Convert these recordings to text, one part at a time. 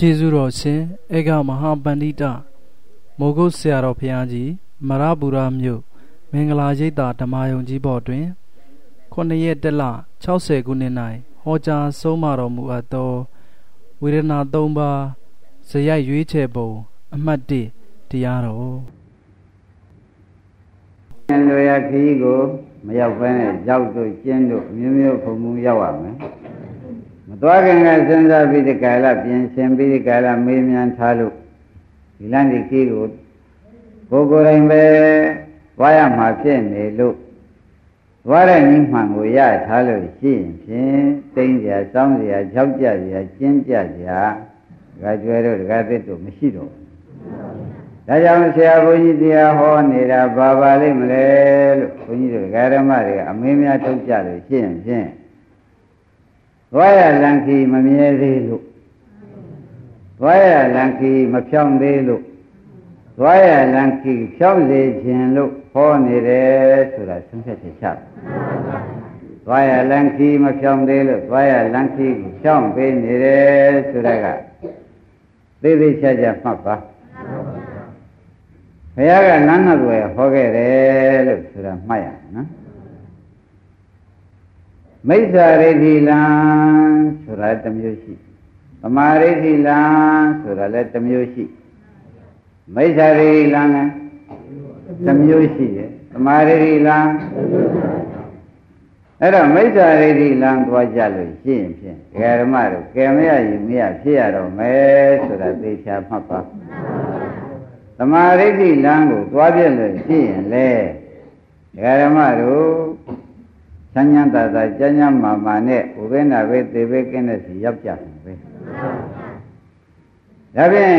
ကျေးဇူးတော်ရှင်အေကမဟာပန္တိတမိုးကုတ်ဆရာတော်ဘုရားကြီးမရပူရမြို့မင်္ဂလာရိပ်သာဓမ္မယုံကြီးဘော်တွင်9ရက်တလ60ခုနှစ်၌ဟောကြားဆုံးမတော်မူအပ်သောဝေဒနာ၃ပါးဇယိုက်ရွေးချယ်ပုံအမှတ်၁တရားတော်ဉာဏ်လိုရခီးကိုမရောက်ဘဲနဲ့ရောက်တို့ကျင်းတို့မျိုးမျိုးဖုံမှုရောက်ရမယ်မ သွားခင်ကစဉ်းစားပြီးဒီကာလပြင်ဆင်ပြီးဒီကာလမေးမြန်းထားလို့ဒီလမ်းဒီခီးကိုကိုယ်ကိုယ်တိုင်ပဲသွားရမှာဖြစ်နေလို့သွားတဲ့နိမှန်ကိုရထားလို့ရှိရင်ဖြင့်တိမ့်ကြစောင်းကြကြောက်ကြကြကျင်းကြကြဒကာကျွဲတို့ဒကာသစ်တို့မရှိတော့ဒါကြောင့်ဆရာဘုန်းကြီးတရားဟောနေတာဘာပါလိမ့်မလဲလို့ဘုန်းကြီးတို့ဒကာဓမ္မတွေကအမင်းများထုတ်ကြလို့ရှိရင်ဖြင့် သွားရလန်ခီမမြဲသေးလို့သွားရလန်ခီမဖြောင်းသေးလို့သွားရလန်ခီဖြောင်းစေခြင်းလို့ဟောနေတယ်ဆိုတာသုံးဖြတ်ချက်ချသွားရလန်ခီမဖြောင်းသေးလို့သွားရလန်ခီကိုဖြောင်းပေးနေတယ်ဆိုတာကသိသိချာချာမှတ်ပါဘုရားကနန်းနှစ်ွယ်ဟောခဲ့တယ်လို့ဆိုတာမှတ်ရနော် မိစ္ဆာရိဋ္ဌိလံဆိုတာတစ်မျိုးရှိသမာရိဋ္ဌိလံဆိုတာလည်းတစ်မျိုးရှိမိစ္ဆာရိဋ္ဌိလံလည်းတစ်မျိုးရှိတယ်သမာရိဋ္ဌိလံအဲ့တော့မိစ္ဆာရိဋ္ဌိလံသွားကြလို့ရှိရင်ဖြင့်ဒကာဓမ္မတို့ကဲမရရင်မရဖြစ်ရတော့မယ်ဆိုတာသိချာမှတ်ပါသမာရိဋ္ဌိလံကိုသွားပြလို့ရှိရင်လေဒကာဓမ္မတို့ ချမ်းချမ်းသာသာကြမ်းကြမ်းမာမာနဲ့ဥပ္ပန္နပဲသေပဲကင်းတဲ့စီရောက်ကြမှာပဲဒါဖြင့်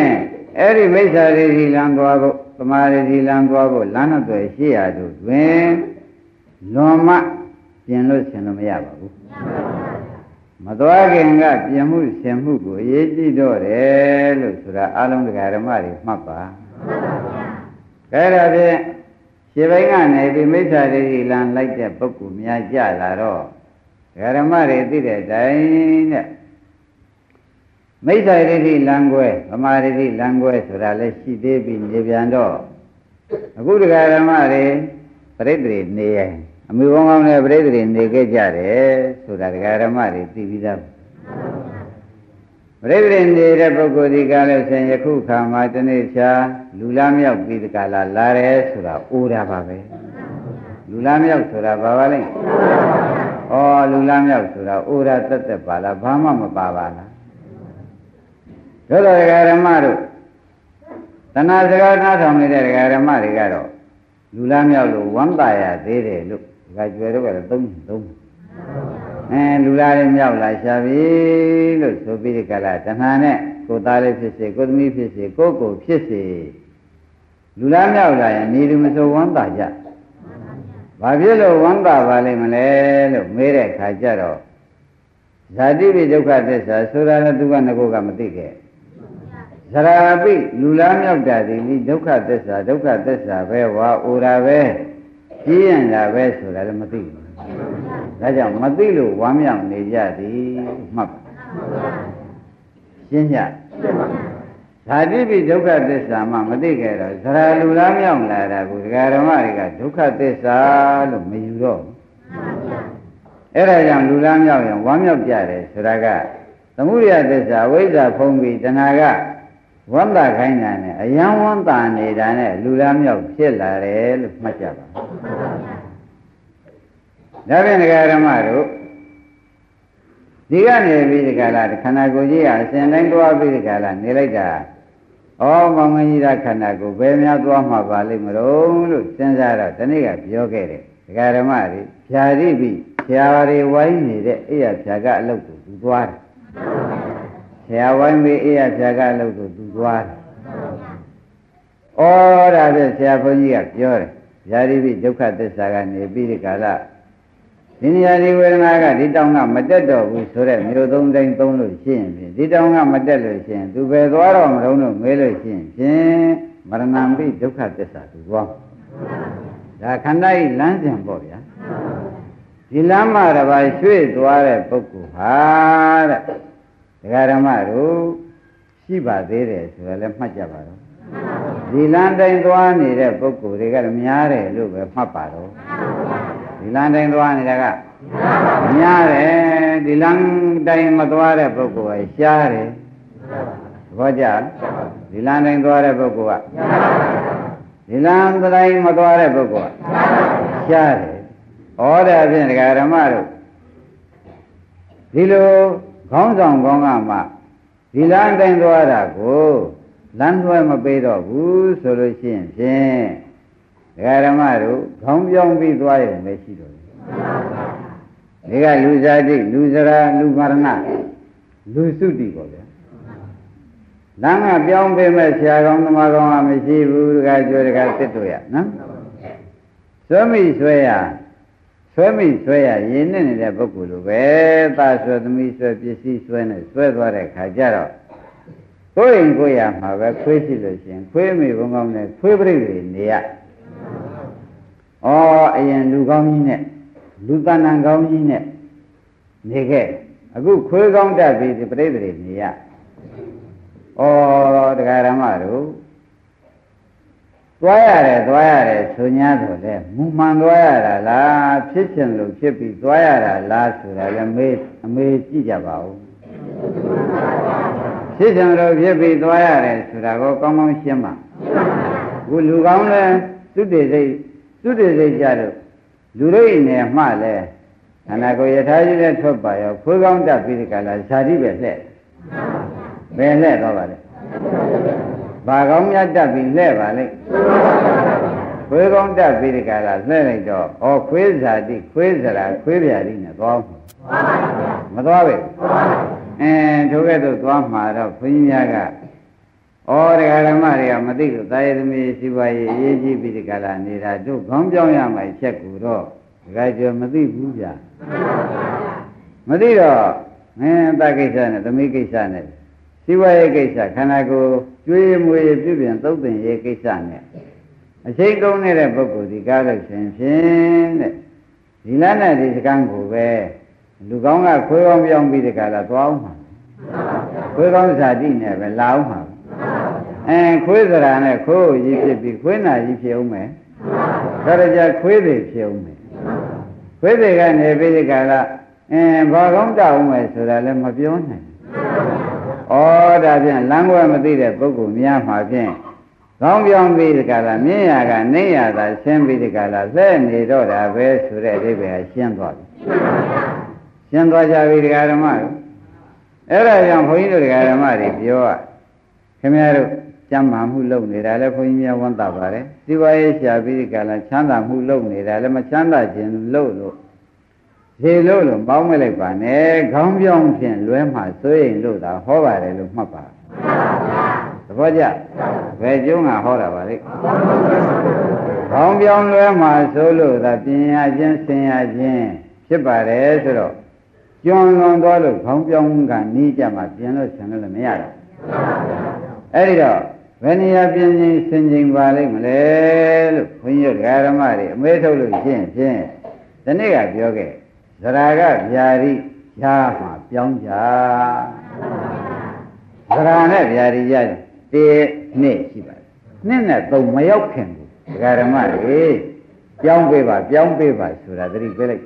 အဲ့ဒီမိစ္ဆာရိတိလံသွားဖို့သမာရိတိလံသွားဖို့လမ်းတော့တွေရှိရတို့တွင်လွန်မပြင်လို့ဆင်လို့မရပါဘူးမသွားခင်ကပြင်မှုဆင်မှုကိုအရေးကြီးတော့တယ်လို့ဆိုတာအလုံးတကာဓမ္မတွေမှတ်ပါကဲဒါဖြင့် ခြေပိုင်းကနေပြီးမိစ္ဆာဒိဋ္ဌိလမ်းလိုက်တဲ့ပုဂ္ဂိုလ်များကြလာတော့ဓမ္မတွေသိတဲ့အတိုင်းတဲ့မိစ္ဆာဒိဋ္ဌိလမ်းကွဲဗမာဒိဋ္ဌိလမ်းကွဲဆိုတာလည်းရှိသေးပြီနေပြန်တော့အခုဓမ္မတွေပြိတ္တိနေရင်အမိကောင်းကောင်းနဲ့ပြိတ္တိနေခဲ့ကြတယ်ဆိုတာဓမ္မတွေသိပြီးသား ပြိတ္တိနေတဲ့ပုဂ္ဂိုလ်ဒီကလည်းဆင်ယခုခါမှာတနေ့ချာလူလားမြောက်ပြီးဒီကလာလာတယ်ဆိုတာအိုးတာပါပဲလူလားမြောက်ဆိုတာဘာပါလဲဩလူလားမြောက်ဆိုတာအိုးတာတက်တက်ပါလားဘာမှမပါပါလားတို့တော်ဓမ္မတို့တဏှာစကားနားထောင်နေတဲ့ဓမ္မတွေကတော့လူလားမြောက်လို့ဝမ်းသာရသေးတယ်လို့ဒီကကျွယ်တော့ကတော့သုံးသုံး အဲလူလားလေးမြောက်လာရှာပြီလို့ဆိုပြီးဒီကလာတဏှာနဲ့ကိုသားလေးဖြစ်စေကိုသမီးဖြစ်စေကိုကိုဖြစ်စေလူလားမြောက်လာရင်နေသူမဆိုဝမ်းသာကြဘာဖြစ်လို့ဝမ်းသာပါလိမ့်မလဲလို့မေးတဲ့ခါကျတော့ဇာတိပိဒုက္ခသစ္စာဆိုတာလည်းသူကငကိုကမသိခဲ့ဇရာပိလူလားမြောက်တာဒီဒုက္ခသစ္စာဒုက္ခသစ္စာပဲဝါအိုတာပဲကြီးရင်တာပဲဆိုတာလည်းမသိဘူး ဒါကြောင့်မသိလို့ဝမ်းမြောက်နေကြသည်မှတ်ပါရှင်းကြဓာတိပိဒုက္ခသစ္စာမှမသိခဲ့တော့ဇရာလူလားမြောက်လာတာကိုဒကာဓမ္မတွေကဒုက္ခသစ္စာလို့မယူတော့ဘူးအဲ့ဒါကြောင့်လူလားမြောက်ရင်ဝမ်းမြောက်ကြတယ်ဆိုတာကသမုဒိယသစ္စာဝိဇ္ဇာဖုံးပြီးတဏှာကဝမ်းသာခိုင်းတာနဲ့အယံဝမ်းသာနေတာနဲ့လူလားမြောက်ဖြစ်လာတယ်လို့မှတ်ကြပါ ဒါဖြင့်ဒကာဓမ္မတို့ဒီကနေပြီးဒီကလာခန္ဓာကိုယ်ကြီးကအစဉ်တိုင်းသွားပြီးဒီကလာနေလိုက်တာဩမောင်မင်းကြီးကခန္ဓာကိုယ်ဘယ်များသွားမှာပါလိမ့်မလို့လို့စဉ်းစားတော့ဒီနေ့ကပြောခဲ့တယ်ဒကာဓမ္မတွေဖြာတိပြီဖြာတွေဝိုင်းနေတဲ့အိယာဖြာကအလုပ်ကိုသူသွားတယ်ဆရာဝိုင်းပြီးအိယာဖြာကအလုပ်ကိုသူသွားတယ်ဩဒါဖြင့်ဆရာဘုန်းကြီးကပြောတယ်ဖြာတိပြီဒုက္ခသစ္စာကနေပြီးဒီကလာ ဒီနေရာဒီဝေဒနာကဒီတောင်ကမတက်တော့ဘူးဆိုတော့မျိုးသုံးတိုင်းသုံးလို့ရှိရင်ဖြင့်ဒီတောင်ကမတက်လို့ရှိရင်သူပဲသွားတော့မလုံးလို့မေးလို့ရှိရင်ဖြင့်မရဏံပိဒုက္ခသစ္စာသူသွားဒါခန္ဓာဤလမ်းစဉ်ပေါ့ဗျာဒီလမ်းမှာတပါရွှေ့သွားတဲ့ပုဂ္ဂိုလ်ဟာတဲ့ဒကာဓမ္မတို့ရှိပါသေးတယ်ဆိုတာလည်းမှတ်ကြပါတော့ဒီလမ်းတိုင်းသွားနေတဲ့ပုဂ္ဂိုလ်တွေကများတယ်လို့ပဲမှတ်ပါတော့ ဒီလမ်းတိုင်းသွားနေတာကများတယ်ဒီလမ်းတိုင်းမသွားတဲ့ပုဂ္ဂိုလ်ကရှားတယ်ဘောကြဒီလမ်းတိုင်းသွားတဲ့ပုဂ္ဂိုလ်ကဒီလမ်းတိုင်းမသွားတဲ့ပုဂ္ဂိုလ်ကရှားတယ်ဩဒါဖြင့်ဒကာဓမ္မတို့ဒီလိုခေါင်းဆောင်ကောင်းကမှဒီလမ်းတိုင်းသွားတာကိုလမ်းလွှဲမပေးတော့ဘူးဆိုလို့ရှိရင်ဖြင့် ဒကာဓမ္မတို့ခေါင်းပြောင်းပြီးသွားရုံပဲရှိတော့တယ်ဒီကလူစားတိလူစရာလူမရဏလူစုတိပေါ့ဗျာလမ်းကပြောင်းပေးမဲ့ဆရာကောင်းသမားကောင်းကမရှိဘူးတခါကြွယ်တခါစစ်တို့ရနော်သွဲမိဆွဲရဆွဲမိဆွဲရရင်းနဲ့နေတဲ့ပုဂ္ဂိုလ်လိုပဲသာဆွဲသမီးဆွဲပစ္စည်းဆွဲနဲ့ဆွဲသွားတဲ့ခါကျတော့ကိုယ်ရင်ကိုယ်ရမှာပဲခွေးရှိလို့ရှင်ခွေးမိဘုံကောင်းနဲ့ခွေးပြိတွေနေရ ဩအရင်လူကောင်းကြီးနဲ့လူတဏ္ဏကောင်းကြီးနဲ့နေခဲ့အခုခွေးကောင်းတက်ပြီးပြိတွေနေရဩတရားဓမ္မတို့သွားရတယ်သွားရတယ်ဆို냐တော့လေမူမှန်သွားရတာလားဖြစ်ချင်လို့ဖြစ်ပြီးသွားရတာလားဆိုတာလည်းမေးအမေးကြည့်ကြပါဦးဖြစ်ချင်လို့ဖြစ်ပြီးသွားရတယ်ဆိုတာကိုကောင်းကောင်းရှင်းပါခုလူကောင်းလဲသုတေစိတ် သုတေစိတ်ကြလို့လူတို့ဤနယ်မှလဲခန္ဓာကိုယ်ယထာကြီးနဲ့ထွက်ပါရောဖွေးကောင်းတတ်ပြီးဒီကလာဇာတိပဲလှဲ့ဘယ်လှဲ့တော့ပါလဲဘာကောင်းများတက်ပြီးလှဲ့ပါလိမ့်ခွေးကောင်းတက်ပြီးဒီကလာလှဲ့လိုက်တော့ဩခွေးဇာတိခွေးစရာခွေးပြာတိနဲ့သွားမသွားပဲအဲထိုကဲ့သို့သွားမှာတော့ဘုန်းကြီးများက ဩတရားဓမ္မတွေကမသိလို့တာယသမီးစီပွားရေးအရေးကြီးပြီးဒီကလာနေတာတို့ခေါင်းပြောင်းရမှချက်ကူတော့ဒကာကျော်မသိဘူးဗျာမသိတော့မင်းတကိစ္စနဲ့သမီးကိစ္စနဲ့စီဝါရေးကိစ္စခန္ဓာကိုယ်ကျွေးမွေးပြုပြင်သုတ်သင်ရေးကိစ္စနဲ့အချိန်ကုန်နေတဲ့ပုဂ္ဂိုလ်ဒီကားလို့ရှင်ဖြင့်တဲ့ဒီလနဲ့ဒီစကံကိုပဲလူကောင်းကခွေးကောင်းပြောင်းပြီးဒီကလာသွားအောင်မှာခွေးကောင်းဇာတိနဲ့ပဲလာအောင်မှာ အဲခွေးစရာနဲ့ခိုးကြီးဖြစ်ပြီးခွေးနာကြီးဖြစ်အောင်မယ်ဒါကြခွေးတွေဖြစ်အောင်မယ်ခွေးတွေကနေပြီးဒီကလာအင်းဘာကောင်းတောင်းမယ်ဆိုတာလည်းမပြောနိုင်ဩဒါဖြင့်လမ်းကွယ်မသိတဲ့ပုဂ္ဂိုလ်များမှာဖြင့်ကောင်းပြောင်းပြီးဒီကလာမြင့်ရကနေရတာရှင်းပြီးဒီကလာလဲနေတော့တာပဲဆိုတဲ့အဓိပ္ပာယ်ရှင်းသွားပြီရှင်းသွားကြပြီဒကာဓမ္မတို့အဲ့ဒါကြောင့်ဘုန်းကြီးတို့ဒကာဓမ္မတွေပြောရခင်ဗျားတို့ ကျမ်းမာမှုလုပ်နေတာလည်းဘုန်းကြီးများဝန်တာပါတယ်စီဝါရေးရှာပြီးဒီကလာချမ်းသာမှုလုပ်နေတာလည်းမချမ်းသာခြင်းလို့လို့ခြေလို့လို့ပေါင်းမလိုက်ပါနဲ့ခေါင်းပြောင်းဖြင့်လွဲမှစိုးရင်လို့သာဟောပါတယ်လို့မှတ်ပါသဘောကျဘယ်ကျုံးကဟောတာပါလိခေါင်းပြောင်းလွဲမှစိုးလို့သာပညာချင်းဆင်ရခြင်းဖြစ်ပါတယ်ဆိုတော့ကျွမ်းလွန်သွားလို့ခေါင်းပြောင်းကနီးကြမှာပြင်လို့ဆင်လို့လည်းမရတော့အဲ့ဒီတော့ ဘယ်နေရာပြင်ချင်းဆင်ချိန်ပါလိမ့်မလဲလို့ဘုန်းကြီးတို့ဓမ္မတွေအမေးထုတ်လို့ရှင်းဖြင့်ဒီနေ့ကပြောခဲ့သရကဗျာတိရာမှာပြောင်းကြသရနဲ့ဗျာတိရတေနှစ်ရှိပါတယ်နှစ်နဲ့သုံးမရောက်ခင်ဘူးဒကာဓမ္မတွေပြောင်းပေးပါပြောင်းပေးပါဆိုတာသတိပေးလိုက်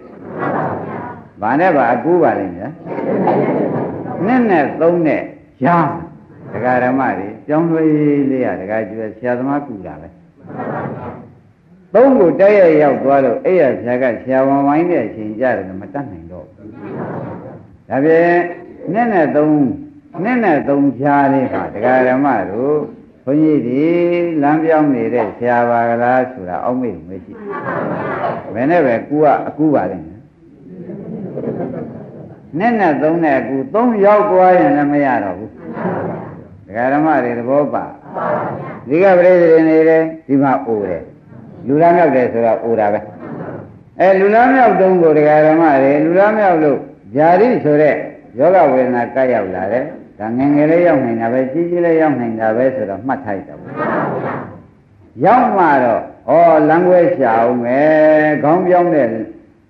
ဘာနဲ့ပါအကူပါလိမ့်မယ်နှစ်နဲ့သုံးနဲ့ရာ ဒကာဓမ္မတွေပြောင်းလဲလေးရဒကာကျွဲဆရာသမားကူတာပဲသုံးကိုတိုက်ရရောက်သွားလို့အဲ့ရဖြာကဆရာဝန်ဝိုင်းတဲ့အချိန်ကြတယ်မတတ်နိုင်တော့ဘူးဒါပြင်နဲ့နဲ့သုံးနဲ့နဲ့သုံးဖြာလေးဟာတရားဓမ္မတို့ဘုန်းကြီးဒီလမ်းပြောင်းနေတဲ့ဆရာပါကလားဆိုတာအောက်မေ့မရှိဘယ်နဲ့ပဲကူကအကူပါလိမ့်မယ်နဲ့နဲ့သုံးနဲ့အကူသုံးရောက်သွားရင်လည်းမရတော့ဘူး တရားဓမ္မတွေသဘောပါဒီကပရိသေနေတယ်ဒီမှာအိုတယ်လူလားမြောက်တယ်ဆိုတာအိုတာပဲအဲလူလားမြောက်တုံးကိုတရားဓမ္မတွေလူလားမြောက်လို့ญาတိဆိုတဲ့ယောဂဝေဒနာကပ်ရောက်လာတယ်ဒါငယ်ငယ်လေးရောက်နေတာပဲကြီးကြီးလေးရောက်နေတာပဲဆိုတော့မှတ်ထားရတာပေါ့ရောက်မှတော့ဩလမ်းခွဲရှာအောင်မယ်ခေါင်းပြောင်းတဲ့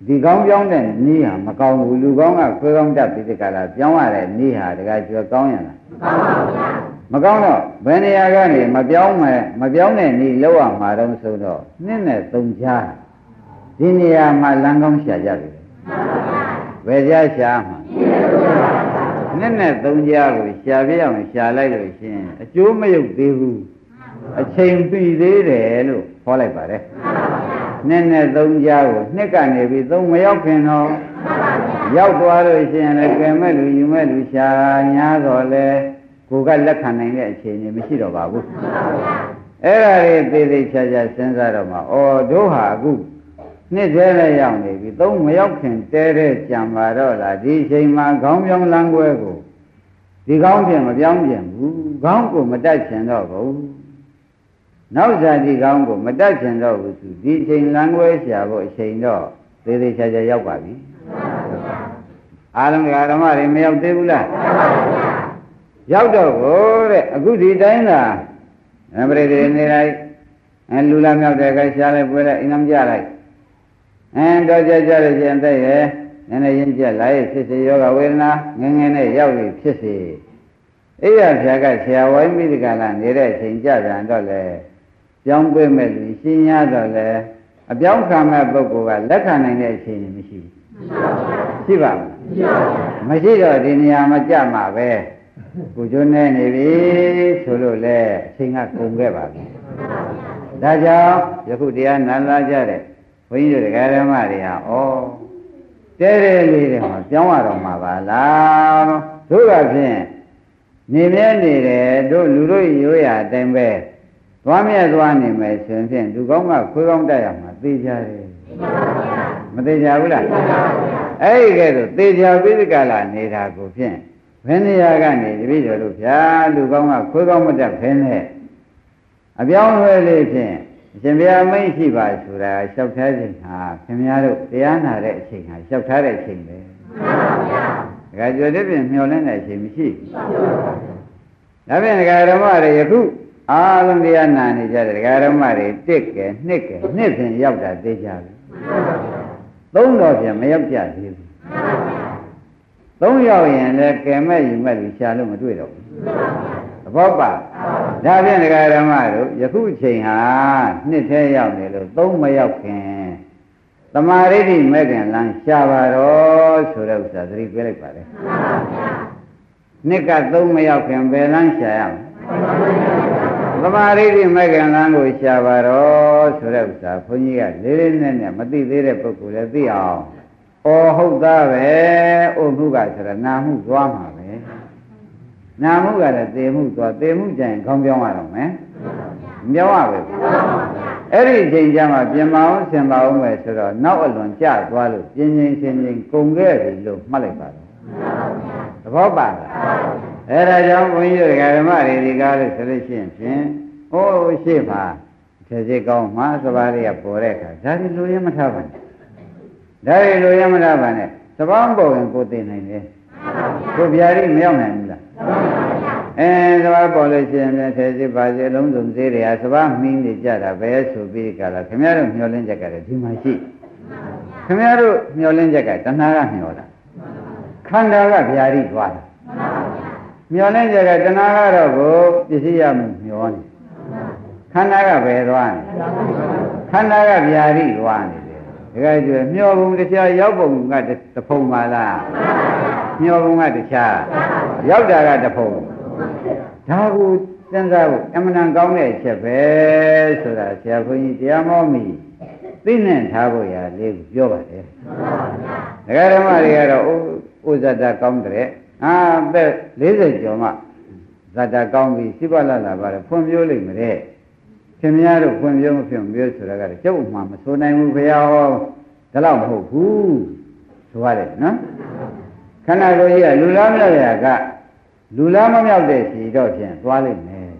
ဒီကောင်းပြောင်းတဲ့နီးဟာမကောင်းဘူးလူကောင်းကခွေးကောင်းတက်ပြီးဒီကလာပြောင်းရတဲ့နီးဟာတကယ်ကျွဲကောင်းရလား မကောင်းတော့ဘယ်နေရာကနေမပြောင်းမယ်မပြောင်းတဲ့နေလောက်ရမှာတော့ဆိုတော့နှစ်နဲ့သုံးချာဒီနေရာမှာလမ်းကောင်းရှာကြပြီဘယ်ကြားရှာမှာနှစ်နဲ့သုံးချာကိုရှာပြအောင်ရှာလိုက်လို့ရှိရင်အကျိုးမရုပ်သေးဘူးအချိန်ပြီသေးတယ်လို့ဟောလိုက်ပါတယ်နှစ်နဲ့သုံးချာကိုနှစ်ကနေပြီးသုံးမရောက်ခင်တော့ရောက်သွားလို့ရှိရင်လည်းကဲမဲ့လူယူမဲ့လူရှာညာတော့လေ ကိုကလက်ခံနိုင်တဲ့အခြေအနေမရှိတော့ပါဘူးအဲ့ဒါတွေသေးသေးချာချာစဉ်းစားတော့မှဩတို့ဟာအခုနှစ်သေးလည်းရောက်နေပြီသုံးမရောက်ခင်တဲတဲ့ကြံပါတော့လားဒီအချိန်မှာခေါင်းပြောင်းလမ်းကွဲကိုဒီကောင်းပြင်မပြောင်းပြင်ဘူးခေါင်းကိုမတက်ချင်တော့ဘူးနောက်စားဒီကောင်းကိုမတက်ချင်တော့ဘူးသူဒီအချိန်လမ်းကွဲရှာဖို့အချိန်တော့သေးသေးချာချာရောက်ပါပြီအားလုံးကဓမ္မတွေမရောက်သေးဘူးလား ရောက်တော့ကိုတဲ့အခုဒီတိုင်းသာအပရိသေနေလိုက်အဲလူလာမြောက်တဲ့ခိုင်းရှားလိုက်ပွဲလိုက်အိမ်အောင်ကြလိုက်အဲတော့ကြကြလို့ရှင်တဲ့ရဲ့နည်းနည်းရင်ကြက်လိုက်ဖြစ်စေယောဂဝေဒနာငငယ်နဲ့ရောက်ပြီဖြစ်စေအိယာဖြာကဆရာဝိုင်းမိဒကလာနေတဲ့အချိန်ကြပြန်တော့လေကြောင်းပေးမဲ့လူရှင်းရတော့လေအပြောင်းခံမဲ့ပုဂ္ဂိုလ်ကလက်ခံနိုင်တဲ့အချိန်မရှိဘူးရှိပါမမရှိတော့ဒီနေရာမှာကြမှာပဲ ကိုကျွန်းနေနေပြီဆိုလို့လေအချိန်ကကုန်ခဲ့ပါပြီဒါကြောင့်ယခုတရားနာလာကြတဲ့ဘုန်းကြီးတို့ဓမ္မတွေဟာဩတဲတဲလေးတွေမှာပြောင်းရတော့မှာပါလားတို့ကဖြင့်နေမြဲနေတယ်တို့လူတို့ရိုးရာအတိုင်းပဲသွားမြဲသွားနေမယ်ဆိုရင်ဖြင့်လူကောင်းကခွေးကောင်းတက်ရမှာသိကြတယ်မသိကြဘူးလားအဲ့ဒီကဲဆိုသေချာပိဋကလာနေတာကိုဖြင့် ဘယ်နေရာကနေတပည့်တော်တို့ဗျာလူကောင်းကခွေးကောင်းမတက်ဖင်းနဲ့အပြောင်းလဲလေးဖြင့်အရှင်ဘုရားမိတ်ရှိပါဆိုတာလျှောက်ထားခြင်းဟာခင်ဗျားတို့တရားနာတဲ့အချိန်ဟာလျှောက်ထားတဲ့အချိန်ပဲမှန်ပါဗျာဒါကြွတဲ့ပြင်မျောလင်းတဲ့အချိန်မရှိဘူးဒါဖြင့်ဒကာဓမ္မတွေယခုအားလုံးတရားနာနေကြတဲ့ဒကာဓမ္မတွေတစ်ကဲနှစ်ကဲနှစ်ဖြင့်ရောက်တာသိကြပြီသုံးတော်ဖြင့်မရောက်ကြသေးဘူး သုံးရောက်ရင်လည်းကဲမဲ့ယူမဲ့လူရှာလို့မတွေ့တော့ဘူးသဘောပါဒါဖြင့်ဒကာဓမ္မတို့ယခုချိန်ဟာနှစ်ထဲရောက်နေလို့သုံးမရောက်ခင်သမာဓိဋ္ဌိမဲ့ခင်လမ်းရှာပါတော့ဆိုတဲ့ဥစ္စာသတိပေးလိုက်ပါလေနှစ်ကသုံးမရောက်ခင်ဘယ်လမ်းရှာရမလဲသမာဓိဋ္ဌိမဲ့ခင်လမ်းကိုရှာပါတော့ဆိုတဲ့ဥစ္စာဘုန်းကြီးကလေးလေးနက်နက်မသိသေးတဲ့ပုဂ္ဂိုလ်လည်းသိအောင်။ အော်ဟုတ်သားပဲ။အိုမှုကဆိုတော့နာမှုသွားမှာပဲ။နာမှုကလည်းသေမှုသွားသေမှုကြရင်ခေါင်းပြောင်းရတော့မယ်။မပြောင်းရဘူး။အဲ့ဒီအချိန်ကျမှပြင်မအောင်ဆင်ပါအောင်ပဲဆိုတော့နောက်အလွန်ကြသွားလို့ပြင်းပြင်းချင်းချင်းကုန်ခဲ့ပြီလို့မှတ်လိုက်ပါတော့။သဘောပါလား။အဲ့ဒါကြောင့်ဘုန်းကြီးတို့ဓမ္မတွေဒီကားလို့ဆိုလို့ရှိရင်ဖြင့်အိုးရှိပါထေစီကောင်းမှသဘာတွေကပေါ်တဲ့အခါဒါဒီလူရင်းမထားပါနဲ့ ဒါရီလိုရမလားဗာနဲ့သဘောပုံရင်ကိုသိနိုင်တယ်ကိုဗျာတိမရောက်နိုင်ဘူးလားအဲသဘောပေါ်လို့ရှိရင်လည်းဆယ်စစ်ပါစေလုံးစုံသေးတယ်ဟာသဘောမှင်းနေကြတာပဲဆိုပြီးကြလားခင်ဗျားတို့မျောလင်းချက်ကလည်းဒီမှာရှိခင်ဗျားတို့မျောလင်းချက်ကတဏှာကမျောတာခန္ဓာကဗျာတိသွားတာမျောလင်းချက်ကတဏှာကတော့ကိုပစ္စည်းရမှုမျောနေခန္ဓာကဘယ်သွားနေခန္ဓာကဗျာတိသွားနေ တကယ်ကျွမျောပုံတရားရောက်ပုံကတဖုံပါလားမျောပုံကတခြားရောက်တာကတဖုံဒါကိုစဉ်းစားဖို့အမှန်တန်ကောင်းတဲ့အချက်ပဲဆိုတာဆရာခွန်ကြီးတရားမောမိသိနေထားဖို့ရလေးကိုပြောပါတယ်ဒကာဓမ္မတွေကတော့ဥဇ္ဇတာကောင်းတဲ့အာသက်40ကျော်မှဇာတာကောင်းပြီစိပ္ပလလာပါတယ်ဖွံ့ဖြိုးလိမ့်မယ် ခင်ဗျားတို့ဖွင့်ပြောမဖြစ်မပြောဆိုတာကကျုပ်မှမဆိုနိုင်ဘူးဘုရားဟောဒါတော့မဟုတ်ဘူးဆိုရတယ်နော်ခန္ဓာကိုယ်ကြီးကလူလားမြောက်ရကလူလားမမြောက်တဲ့စီတော့ဖြင့်သွားလိမ့်မယ်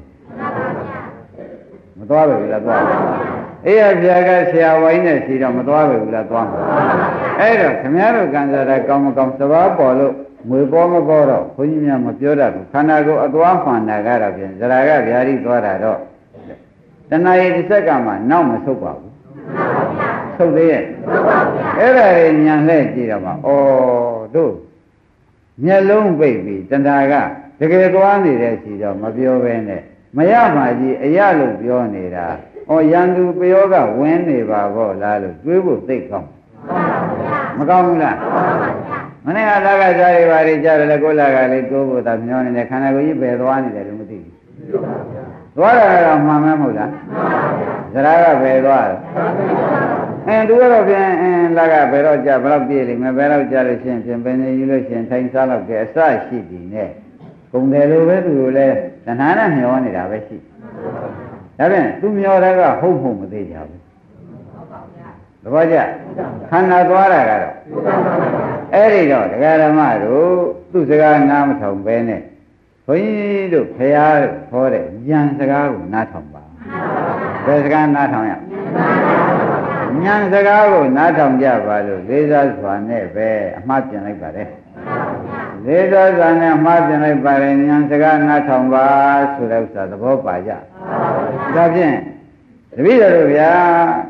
မသွားပဲဘူးလားသွားပါအေးရပြာကဆရာဝိုင်းနဲ့စီတော့မသွားပဲဘူးလားသွားမှာအဲ့တော့ခင်ဗျားတို့ကံစားတာကောင်းမကောင်းသဘာပေါ်လို့မွေပေါ်မပေါ်တော့ဘုန်းကြီးများမပြောတတ်ဘူးခန္ဓာကိုယ်အသွားမှန်တာကတော့ဖြင့်ဇရာကဗျာတိသွားတာတော့ တဏှာရည်တစ်စက္ကန့်မှနောက်မဆုတ်ပါဘူးဆုတ်သေးရဲ့အဲ့ဒါတွေညံလှဲ့ကြည့်တော့မှဩတို့မျက်လုံးပိတ်ပြီးတဏှာကဗတကယ်သွားနေတဲ့စီတော့မပြောဘဲနဲ့မရမှကြီးအရလို့ပြောနေတာ။ဩရန်သူပယောကဝင်နေပါဘောလားလို့တွေးဖို့သိကောင်းမကောင်းဘူးလားမနေ့ကလာကစားတွေပါတွေကြားတယ်လေကိုလာကလေးတိုးဖို့သာမျောနေတယ်ခန္ဓာကိုယ်ကြီးပဲသွားနေတယ်လို့မသိဘူး သွားတာကတော့မှန်မှမဟုတ်လားဇရာကပဲသွားတယ်အဲသူကတော့ပြန်အင်းလာကဘယ်တော့ကြာဘယ်တော့ပြည့်လိမ့်မယ်ဘယ်တော့ကြာလို့ရှိရင်ပြန်ပဲနေယူလို့ရှိရင်ထိုင်စားတော့ကဲအစရှိပြီနဲ့ဂုံတယ်လို့ပဲသူတို့လည်းတဏှာနဲ့မျောနေတာပဲရှိဒါဖြင့်သူမျောတဲ့ကဟုတ်ဖို့မသေးကြဘူးသဘောကျခန္ဓာသွားတာကတော့အဲ့ဒီတော့ဒကာဓမ္မတို့သူ့စကားနားမထောင်ပဲနဲ့ ဘုန်းကြီးတို့ဖရာတို့ဟောတဲ့ဉာဏ်စကားကိုနားထောင်ပါဘယ်စကားနားထောင်ရဉာဏ်စကားကိုနားထောင်ကြပါလို့လေးစားစွာနဲ့ပဲအမှားပြင်လိုက်ပါတယ်လေးစားစွာနဲ့အမှားပြင်လိုက်ပါတယ်ဉာဏ်စကားနားထောင်ပါဆိုတဲ့ဥစ္စာသဘောပါကြဒါဖြင့်တပည့်တော်တို့ဗျာ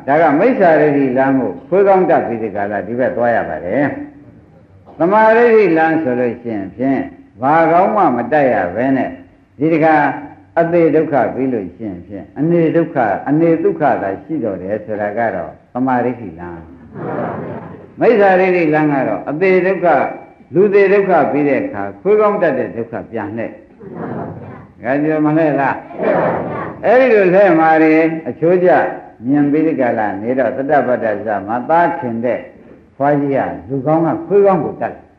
ဒါကမိစ္ဆာရိတိလမ်းကိုခွေးကောင်းတတ်ပြီးဒီကလာဒီဘက်သွားရပါတယ်သမာရိတိလမ်းဆိုလို့ရှိရင်ဖြင့် ဘာကောင်းမှမတတ်ရဘဲနဲ့ဒီတကအသေးဒုက္ခပြီးလို့ရှိရင်ဖြင့်အနေဒုက္ခအနေဒုက္ခသာရှိတော်တယ်ဆိုတာကတော့သမာရိတိလမ်းမိစ္ဆာရိတိလမ်းကတော့အသေးဒုက္ခလူသေးဒုက္ခပြီးတဲ့အခါခွေးကောင်းတတ်တဲ့ဒုက္ခပြန်လှည့်။ဒါကြောင့်မလဲလား။အဲ့ဒီလိုလှည့်မာရီအချိုးကျမြင်ပြီးဒီကလာနေတော့တတ္တပတ္တဇမသားခင်တဲ့ဖွားကြီးကလူကောင်းကခွေးကောင်းကိုတတ်တယ်။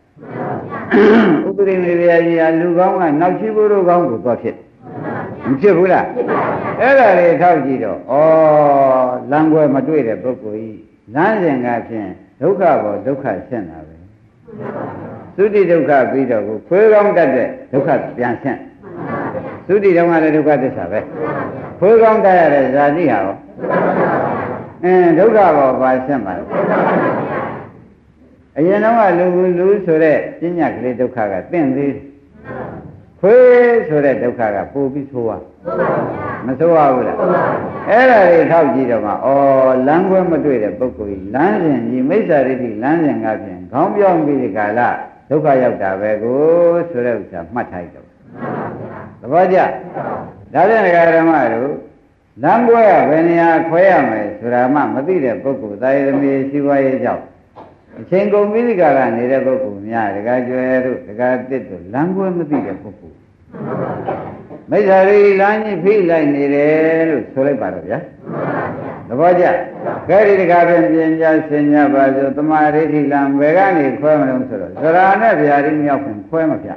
ဥပရိမေရကြီးကလူကောင်းကနောက်ရှိဘုရောကောင်းကိုသွားဖြစ်မဖြစ်ဘူးလားအဲ့ဒါတွေထောက်ကြည့်တော့ဩလမ်းကွယ်မတွေ့တဲ့ပုဂ္ဂိုလ်ကြီးလမ်းစဉ်ကဖြင့်ဒုက္ခပေါ်ဒုက္ခဆင့်တာပဲသုတိဒုက္ခပြီးတော့ကိုခွေးကောင်းတတ်တဲ့ဒုက္ခပြန်ဆင့်သုတိတုံးကလည်းဒုက္ခသစ္စာပဲခွေးကောင်းတတ်ရတဲ့ဇာတိဟာရောအင်းဒုက္ခပေါ်ပါဆင့်ပါလို့ အရင်တော့ကလူလူဆိုတဲ့ပညာကလေးဒုက္ခကတင့်သေးခွေးဆိုတဲ့ဒုက္ခကပိုပြီးဆိုးပါမဆိုးပါဘူးလားအဲ့ဒါတွေထောက်ကြည့်တော့မှဩလမ်းခွဲမတွေ့တဲ့ပုဂ္ဂိုလ်ကြီးလမ်းစဉ်ကြီးမိစ္ဆာဒိဋ္ဌိလမ်းစဉ်ကဖြင့်ခေါင်းပြောင်းပြီးဒီကာလဒုက္ခရောက်တာပဲကိုဆိုတဲ့ဥစ္စာမှတ်ထားတော့သဘောကျဒါဖြင့်ဒကာဓမ္မတို့လမ်းခွဲကဘယ်နေရာခွဲရမယ်ဆိုတာမှမသိတဲ့ပုဂ္ဂိုလ်သာယသမီးရှိပါရဲ့ကြောင့် အချိန်ကုန်ပြီးဒီကရနေတဲ့ပုဂ္ဂိုလ်များဒကာကျွယ်တို့ဒကာတစ်တို့လမ်းကွဲမသိတဲ့ပုဂ္ဂိုလ်မိစ္ဆာရိလမ်းကြီးဖိလိုက်နေတယ်လို့ဆိုလိုက်ပါတော့ဗျာသဘောကျကဲဒီတကားပြင်ပြင်ကြဆင်ကြပါစို့တမာရိဋ္ဌိလံဘယ်ကနေခွဲမလို့ဆိုတော့ဇရာနဲ့ဗျာရိမရောက်ခင်ခွဲမပြ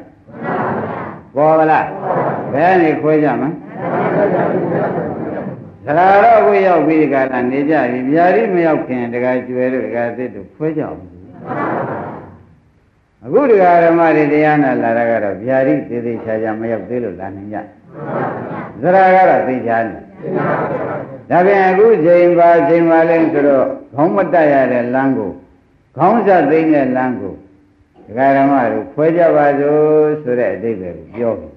ပေါ်ပါလားဘယ်ကနေခွဲကြမလဲ ဇရာတော့ကိုရောက်ပြီးဒီကလာနေကြပြီဗျာရိမရောက်ခင်တကားကျွယ်တို့တကားသစ်တို့ခွဲကြအောင်အခုတရားဓမ္မတွေတရားနာလာတာကတော့ဗျာတိသေးသေးချာချာမရောက်သေးလို့လာနိုင်ကြသရကတော့သိချာနေဒါပြန်အခုချိန်ပါချိန်ပါလဲဆိုတော့ခေါင်းမတက်ရတဲ့လမ်းကိုခေါင်းဆက်သိတဲ့လမ်းကိုတရားဓမ္မတို့ခွဲကြပါစို့ဆိုတဲ့အတိတ်ပဲပြောပြီ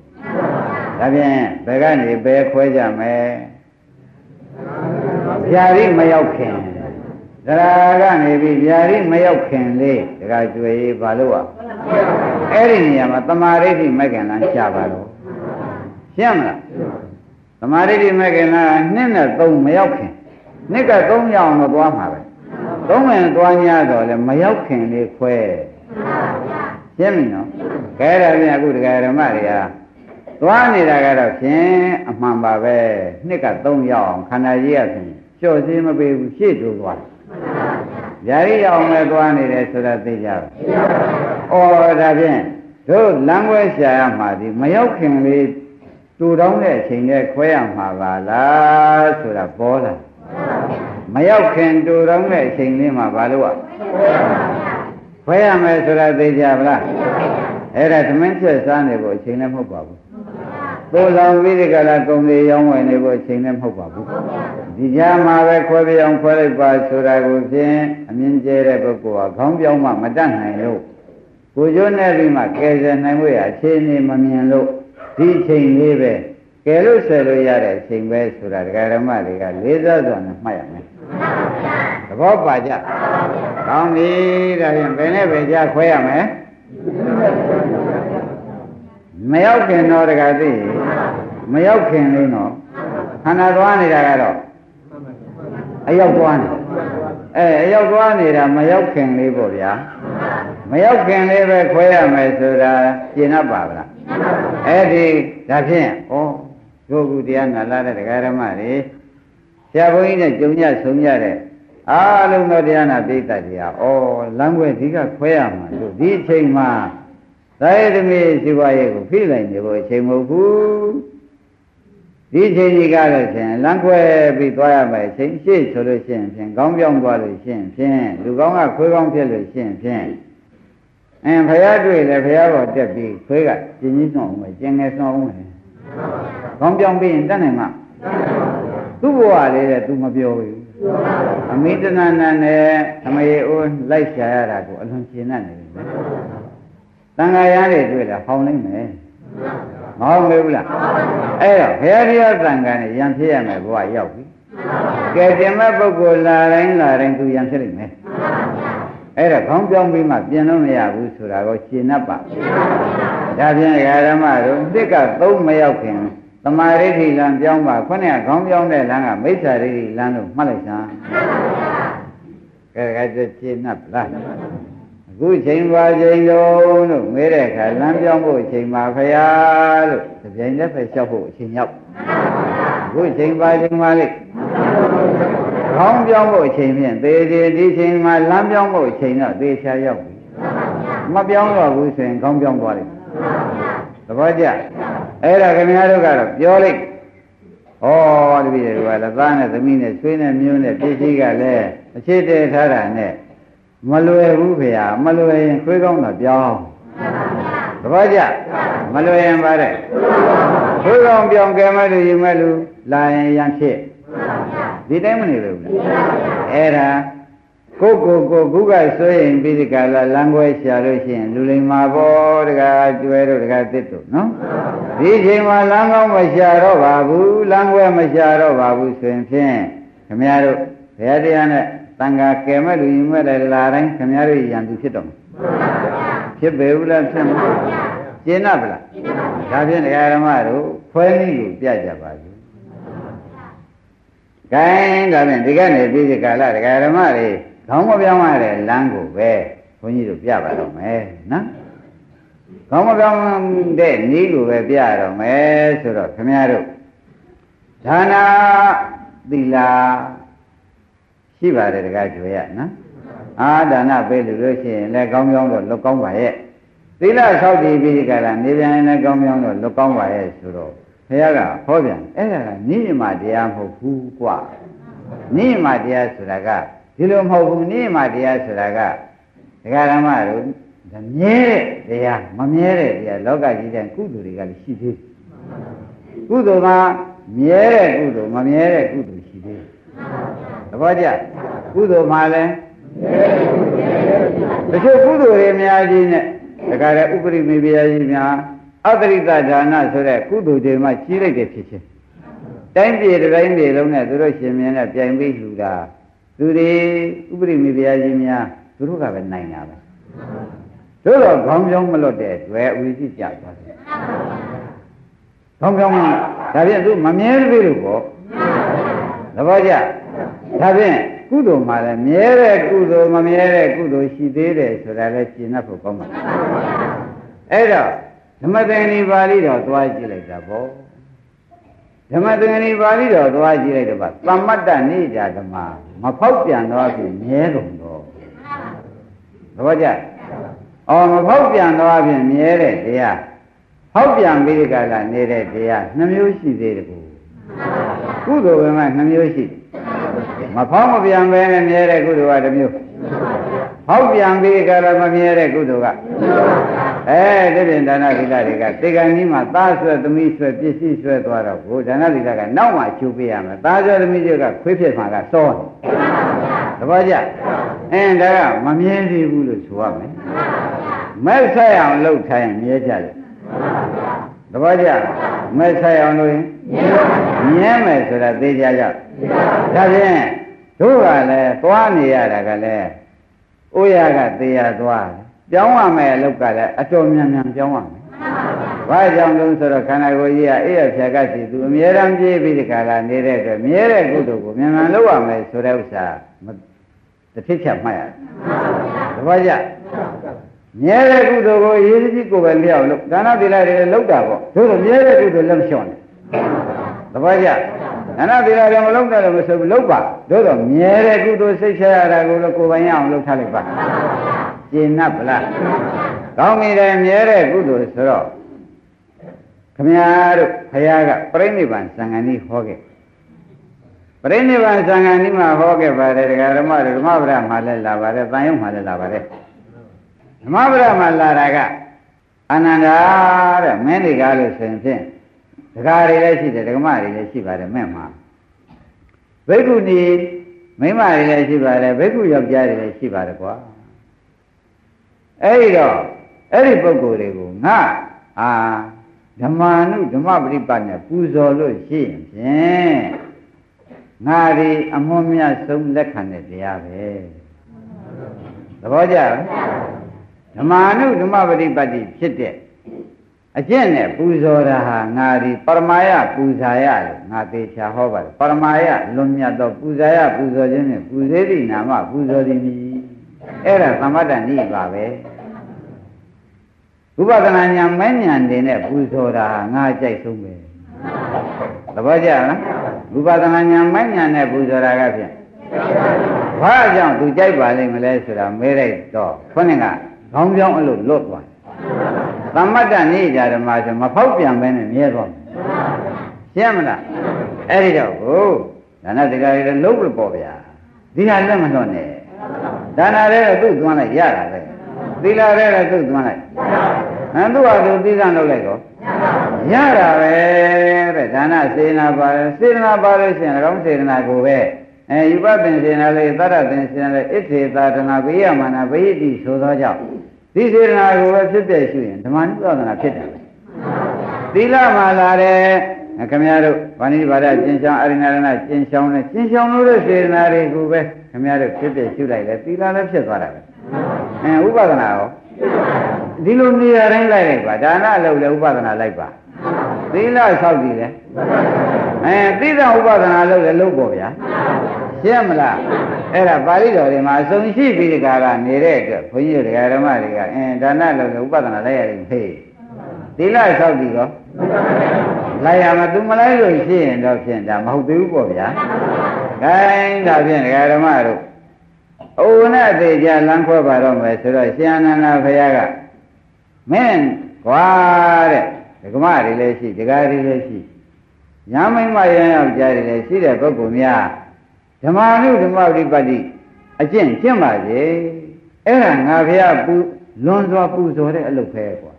ဒါပြန်ဘယ်ကနေဘယ်ခွဲကြမယ် ဗျာတိမရောက်ခင်သရာကနေပြီးဗျာတိမရောက်ခင်လေးတခါကျွေးဘာလို့อ่ะအဲ့ဒီနေရာမှာတမာရိဋ္ဌိမက္ကင်လန်းရှားပါတော့ရှင်းမလားတမာရိဋ္ဌိမက္ကင်လန်းနှစ်နဲ့သုံးမရောက်ခင်နှစ်ကသုံးရောက်တော့သွားမှာပဲသုံးဝင်သွား냐တော့လေမရောက်ခင်လေးခွဲရှင်းပြီနော်ကဲဒါပြန်အခုတရားဓမ္မတွေက သွားနေတာကတော့ဖြင့်အမှန်ပါပဲနှစ်ကသုံးရောက်အောင်ခန္ဓာကြီးကဖြင့်လျှော့စည်းမပေးဘူးရှေ့တိုးသွားဗျာရိအောင်မဲ့သွားနေတယ်ဆိုတာသိကြပါဩဒါဖြင့်တို့လမ်းခွဲရှာရမှာဒီမရောက်ခင်လေးတူတောင်းတဲ့အချိန်နဲ့ခွဲရမှာပါလားဆိုတာပေါ်လာမရောက်ခင်တူတောင်းတဲ့အချိန်လေးမှာဘာလို့อ่ะခွဲရမယ်ဆိုတာသိကြပါလားအဲ့ဒါသမင်းချက်စားနေဖို့အချိန်လည်းမဟုတ်ပါဘူး ပို့ဆောင်ပြီးဒီကလာကုံတွေရောင်းဝယ်နေဖို့အချိန်လည်းမဟုတ်ပါဘူးဒီကြားမှာပဲခွဲပြောင်းခွဲလိုက်ပါဆိုတာကိုဖြင့်အမြင်ကျဲတဲ့ပုဂ္ဂိုလ်ကခေါင်းပြောင်းမှမတတ်နိုင်လို့ကိုကျိုးနဲ့ပြီးမှကယ်ဆယ်နိုင်ဖို့ရအခြေအနေမမြင်လို့ဒီချိန်လေးပဲကယ်လို့ဆယ်လို့ရတဲ့အချိန်ပဲဆိုတာဒကာဓမ္မတွေကလေးစားစွာနဲ့မှတ်ရမယ်သဘောပါကြကောင်းပြီဒါဖြင့်ဘယ်နဲ့ပဲကြားခွဲရမယ် မရောက်ခင်တော့တခါသိမရောက်ခင်လေးတော့ခန္ဓာသွားနေတာကတော့အရောက်သွားနေအဲအရောက်သွားနေတာမရောက်ခင်လေးပေါ့ဗျာမရောက်ခင်လေးပဲခွဲရမယ်ဆိုတာရှင်း납ပါဗလားအဲ့ဒီဒါဖြင့်ဩဒုက္ခတရားနာလာတဲ့ဒကာရမတွေဆရာဘုန်းကြီးနဲ့ကြုံရဆုံးရတဲ့အားလုံးသောတရားနာပိဋကတရားဩလမ်းွယ်ဒီကခွဲရမှာလို့ဒီအချိန်မှာ သာယသမီးရှိပါရဲ့ကိုဖိလိုက်နေဖို့အချိန်မဟုတ်ဘူးဒီအချိန်ကြီးကားလို့ရှင်လမ်းခွဲပြီးသွားရမယ်အချိန်ရှေ့ဆိုလို့ရှိရင်ဖြင့်ခေါင်းပြောင်းသွားလို့ရှိရင်ဖြင့်လူကောင်းကခွေးကောင်းဖြစ်လို့ရှိရင်ဖြင့်အင်းဖရာတွေ့လေဖရာပေါ်တက်ပြီးခွေးကကျင်းကြီးဆောင်အောင်မယ်ကျင်ငယ်ဆောင်အောင်မယ်ခေါင်းပြောင်းပြီးရင်တတ်နိုင်မှာသူ့ဘဝလေးတဲ့ तू မပြောဘူးအမိတနာနာနဲ့အမေအိုးလိုက်ရှာရတာကိုအလွန်ရှင်းနေတယ် တန်ခါရတွေတွေ့တာဟောင်းနိုင်မယ်မဟုတ်ဘူးလားအဲ့တော့ဘုရားတရားတန်ခါနဲ့ယံဖြစ်ရမယ်ဘဝရောက်ပြီကဲတင်မဲ့ပုဂ္ဂိုလ်လာတိုင်းလာတိုင်းသူယံဖြစ်လိမ့်မယ်အဲ့ဒါခေါင်းပြောင်းပြီးမှပြင်လို့မရဘူးဆိုတာကိုရှင်း납ပါဒါဖြင့်ဓမ္မတို့တစ်ကသုံးမရောက်ခင်သမာဓိဋ္ဌိလမ်းပြောင်းပါခုနကခေါင်းပြောင်းတဲ့လမ်းကမိစ္ဆာဒိဋ္ဌိလမ်းလို့မှတ်လိုက်စမ်းကဲကဲရှင်း납လားအ ခုချိန်ပါချိန်လုံးလို့မေးတဲ့အခါလမ်းပြောင်းဖို့ချိန်ပါဖရာလို့တပြိုင်တည်းပဲလျှောက်ဖို့အချိန်ရောက်အခုချိန်ပါချိန်ပါလေခေါင်းပြောင်းဖို့အချိန်ဖြင့်သေသေးဒီချိန်မှာလမ်းပြောင်းဖို့အချိန်တော့သေချာရောက်ပြီမပြောင်းတော့ဘူးဆိုရင်ခေါင်းပြောင်းသွားလိမ့်သဘောကျအဲ့ဒါခင်ဗျားတို့ကတော့ပြောလိုက်ဟောတပည့်တွေကလည်းသားနဲ့သမီးနဲ့ဆွေးနဲ့မျိုးနဲ့ပြည့်စည်ကလည်းအခြေတည်ထားတာနဲ့ မလွယ်ဘူးဖေဟာမလွယ်ရင်ခွေးကောင်းတာပြောင်းတပည့်ကြမလွယ်ရင်ပါတဲ့ခွေးကောင်းပြောင်းကဲမဲ့လူယူမဲ့လူလာရင်ရန်ဖြစ်ဒီတိုင်းမနေဘူးလားအဲ့ဒါကိုကိုကိုခုကဆိုရင်ပြီးဒီကလာလမ်းခွဲရှာလို့ရှိရင်လူလိမ္မာဘောတကားကျွဲတို့တကားတစ်တို့နော်ဒီချိန်မှာလမ်းကောင်းမရှာတော့ပါဘူးလမ်းခွဲမရှာတော့ပါဘူးဆိုရင်ဖြင့်ခမရတို့ဘုရားတရားနဲ့ တန်ခါကယ်မဲ့လူရင်မဲ့တယ်လာတိုင်းခမရတို့ရန်သူဖြစ်တော့မှာဖြစ်ပေဘူးလားဖြစ်မှာကျင်း납ဗလားဒါဖြင့်ဒကာရမတို့ဖွဲနည်းကိုပြကြပါစို့ကဲဒါဖြင့်ဒီကနေ့ပြီးဒီကာလဒကာရမတွေခေါင်းမပြောင်းရတဲ့လမ်းကိုပဲဘုန်းကြီးတို့ပြပါတော့မယ်နော်ခေါင်းမပြောင်းတဲ့နည်းကိုပဲပြရတော့မယ်ဆိုတော့ခင်ဗျားတို့ဒါနာသီလာ ရှိပါတယ်တကားကြွေရနော်အာဒါနပေးလို့လို့ရှိရင်လည်းကောင်းကောင်းတော့လွတ်ကောင်းပါရဲ့သီလဆောက်တည်ပြီးကြလားနေပြန်လည်းကောင်းကောင်းတော့လွတ်ကောင်းပါရဲ့ဆိုတော့ဘုရားကဟောပြန်အဲ့ဒါကနိမတရားမဟုတ်ဘူးกว่าနိမတရားဆိုတာကဒီလိုမဟုတ်ဘူးနိမတရားဆိုတာကဒကာရမတို့မြဲတဲ့တရားမမြဲတဲ့တရားလောကကြီးတဲ့ကုသိုလ်တွေကလည်းရှိသေးတယ်ကုသိုလ်ကမြဲတဲ့ကုသိုလ်မမြဲတဲ့ကုသိုလ်ရှိသေးတယ် သဘောကျကုသိုလ်မှလည်းတချို့ကုသိုလ်တွေအများကြီးနဲ့ဒါကြတဲ့ဥပရိမေဘုရားကြီးများအတရိတဒါနဆိုတဲ့ကုသိုလ်တွေမှကြီးလိုက်တဲ့ဖြစ်ချင်းတိုင်းပြည်တိုင်းပြည်လုံးနဲ့သူတို့ရှင်မြင်းနဲ့ပြိုင်ပြီးလှူတာသူတွေဥပရိမေဘုရားကြီးများသူတို့ကပဲနိုင်တာပဲတို့တော့ခေါင်းပြောင်းမလွတ်တဲ့တွေ့အဝိသိကြသွားတယ်ခေါင်းပြောင်းဒါဖြင့်သူမမြဲသေးလို့ပေါ့သဘောကျ ဒါဖြင့်ကုသိုလ်မှာလည်းမြဲတဲ့ကုသိုလ်မမြဲတဲ့ကုသိုလ်ရှိသေးတယ်ဆိုတာလည်းရှင်းတတ်ဖို့ကောင်းပါလားအဲ့တော့ဓမ္မသင်္ကနီပါဠိတော်သွားကြည့်လိုက်တာပေါ့ဓမ္မသင်္ကနီပါဠိတော်သွားကြည့်လိုက်တော့သမ္မတ္တနေကြဓမ္မမဖောက်ပြန်တော့ဖြင့်မြဲကုန်တော့သဘောကျအော်မဖောက်ပြန်တော့ဖြင့်မြဲတဲ့တရားဖောက်ပြန်ပြီးကြလာနေတဲ့တရားနှမျိုးရှိသေးတယ်ကိုကုသိုလ်ပဲမှနှမျိုးရှိ မဖောက်မပြန်ပဲနဲ့မြဲတဲ့ကုသိုလ်ကတစ်မျိုးဖောက်ပြန်ပြီးကြလာမမြဲတဲ့ကုသိုလ်ကအဲဒီပြင်ဒါနသီလတွေကတေကံကြီးမှာသားဆွဲသမီးဆွဲပစ္စည်းဆွဲသွားတော့ဘုဒါနသီလကနောက်မှချူပေးရမယ်သားဆွဲသမီးတွေကခွေးဖြစ်မှာကစောတယ်သဘောကျအင်းဒါကမမြဲသေးဘူးလို့ဆိုရမယ်မဲ့ဆက်အောင်လှုပ်ထိုင်မြဲကြတယ်သဘောကျမဲ့ဆက်အောင်လို့ရင်မြဲမယ်ဆိုတာသိကြကြဒါဖြင့် တို့ကလည်းသွားနေရတာကလည်းဥရကသေရသွားတယ်ပြောင်းရမယ်အလုပ်ကလည်းအတော်မြန်မြန်ပြောင်းရမယ်ဘာကြောင့်လဲဆိုတော့ခန္ဓာကိုယ်ကြီးကအေးရဖြာကစီသူအမြဲတမ်းပြေးပြီးဒီကလာနေတဲ့အတွက်မြဲတဲ့ကုသိုလ်ကိုမြန်မြန်လုပ်ရမယ်ဆိုတဲ့ဥစ္စာတစ်ဖြစ်ချက်မှတ်ရတယ်။တပည့်ကြမြဲတဲ့ကုသိုလ်ကိုရေးကြီးကိုပဲလျှောက်လို့ဒါနသီလတွေလောက်တာပေါ့တို့တော့မြဲတဲ့ကုသိုလ်လက်လျှော့နေတပည့်ကြ ဒါနသီလတွေမလုပ်တယ်လို့မဆိုဘူးလုပ်ပါတို့တော့မြဲတဲ့ကုသိုလ်စိတ်ချရတာကိုလည်းကိုယ်ပိုင်ရအောင်လုပ်ထားလိုက်ပါကျင့်납ဗလားကောင်းပြီတယ်မြဲတဲ့ကုသိုလ်ဆိုတော့ခမည်းတော်ဖရာကပြိဋိဘံသံဃာနီးဟောခဲ့ပရိနိဗ္ဗာန်သံဃာနိမှာဟောခဲ့ပါတယ်ဒကာဓမ္မဓမ္မဗရမှာလည်းလာပါတယ်တန်ရုံမှာလည်းလာပါတယ်ဓမ္မဗရမှာလာတာကအနန္တာတဲ့မင်းတွေကလို့ဆိုရင်ဖြင့် ဒကာတွေလည်းရှိတယ်ဒကမတွေလည်းရှိပါတယ်မဲ့မှာဘိက္ခုနီမိမတွေလည်းရှိပါတယ်ဘိက္ခုယောက်ျားတွေလည်းရှိပါတယ်ကွာအဲ့ဒီတော့အဲ့ဒီပုဂ္ဂိုလ်တွေကိုငါအာဓမ္မာနုဓမ္မပရိပတ်နဲ့ပူဇော်လို့ရှိရင်ဖြင့်ငါဒီအမွန်မြတ်ဆုံးလက်ခံတဲ့တရားပဲသဘောကျလားဓမ္မာနုဓမ္မပฏิပတ်တိဖြစ်တဲ့ အကျင့်နဲ့ပူဇော်တာဟာငါဒီပရမယပူဇာယလို့ငါသေချာဟောပါတယ်ပရမယလွန်မြတ်သောပူဇာယပူဇော်ခြင်းနဲ့ပူဇေတိနာမပူဇော်သည်မီအဲ့ဒါသမတ္တနိပါပဲဥပဒနာညာမဲညာတင်နဲ့ပူဇော်တာငါကြိုက်ဆုံးပဲသဘောကျလားဝိပဿနာဉာဏ်မိုက်ဉာဏ်နဲ့ပူဇော်တာကဖြင့်ဘာကြောင့်သူကြိုက်ပါလိမ့်မလဲဆိုတာမေးလိုက်တော့ခေါင်းကခေါင်းပြောင်းအလို့လွတ်သွား သမ္မတ္တနေကြဓမ္မဆိုမဖောက်ပြန်ပဲနဲ့မြဲသွားရှင်းမလားအဲ့ဒီတော့ကိုဒါနတရားတွေလုံးလို့ပေါ့ဗျာဒီဟာလက်မလွတ်နဲ့ဒါနလည်းသူ့သွန်းလိုက်ရတာပဲသီလလည်းသူ့သွန်းလိုက်ဟမ်သူ့ဟာသူသီလလုပ်လိုက်တော့ရတာပဲတဲ့ဒါနစေနာပါစေနာပါလို့ရှိရင်၎င်းစေနာကိုပဲအဲယူပပင်စေနာလေးသရပင်စေနာလေးဣသေသာဒနာဘေးရမနာဘေးတိဆိုသောကြောင့် ဒီစေနာကိုပဲဖြစ်ပြရှိရင်ဓမ္မနုပဒနာဖြစ်တယ်သီလမှာလာတယ်ခင်ဗျားတို့ဗာဏိဘာဒကျင်ချောင်းအရိနာရဏကျင်ချောင်းနဲ့ကျင်ချောင်းလို့တဲ့စေနာတွေကိုပဲခင်ဗျားတို့ဖြစ်ပြရှိလိုက်တယ်သီလလည်းဖြစ်သွားတာပဲအဲဥပဒနာရောဒီလိုနေရာတိုင်းလိုက်လိုက်ပါဒါနလုပ်လဲဥပဒနာလိုက်ပါသီလဆောက်ကြည့်တယ်အဲသီလဥပဒနာလုပ်လဲလုပ်ပေါ့ဗျာ ရှင်းမလားအဲ့ဒါပါဠိတော်တွေမှာအစုံရှိပြီးဒီကရနေတဲ့အတွက်ဘုန်းကြီးတို့ဓမ္မတွေကအင်းဒါနလုပ်လဲဥပဒနာလိုက်ရတယ်ဟေးသီလဆောက်ကြည့်တော့လိုက်ရမှာ तू မလိုက်လို့ရှိရင်တော့ဖြင့်ဒါမဟုတ်သေးဘူးပေါ့ဗျာခိုင်းဒါဖြင့်ဓမ္မတို့အိုနဲ့သေးကြလမ်းခွဲပါတော့မယ်ဆိုတော့ရှင်အနန္ဒဘုရားကမင်းကွာတဲ့ဒကမတွေလည်းရှိဒကာတွေလည်းရှိညာမိမရန်ယောက်ျားတွေလည်းရှိတဲ့ပုဂ္ဂိုလ်များ ဓမ္မနုဓမ္မဝိပတ္တိအကျင့်ကျင့်ပါစေအဲ့ဒါငါဘုရားပူလွန်စွာပူဇော်တဲ့အလုပ်ပဲကွာ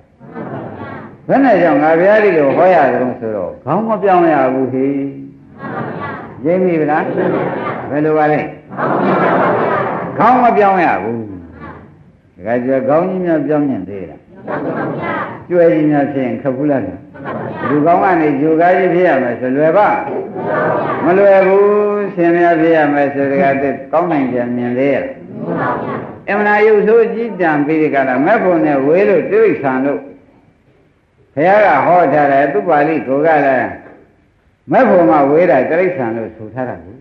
ဘယ်နဲ့ကြောင့်ငါဘုရားဒီလိုဟောရတယ်ဆိုတော့ခေါင်းမပြောင်းရဘူးဟေးရင်းပြီဗလားဘယ်လိုပါလဲခေါင်းမပြောင်းရဘူးဒါကြွခေါင်းကြီးများပြောင်းမြင်သေးလားကျွဲကြီးများဖြစ်ရင်ခက်ဘူးလားလူကောင်းကနေဂျိုကားကြီးဖြစ်ရမယ်ဆိုလွယ်ပါမလွယ်ဘူး ရှင်များဖြစ်ရမယ်ဆိုတကယ်ကောင်းနိုင်ကြမြင်သေးရအမှန်တရားရုပ်ဆိုးကြည်တံပြီးဒီကလာမဲ့ဖို့နဲ့ဝေးလို့တိရိစ္ဆာန်တို့ဘုရားကဟောထားတယ်သူပါဠိကိုကလည်းမဲ့ဖို့မှဝေးတာတိရိစ္ဆာန်လို့ဆိုထားတာဘူး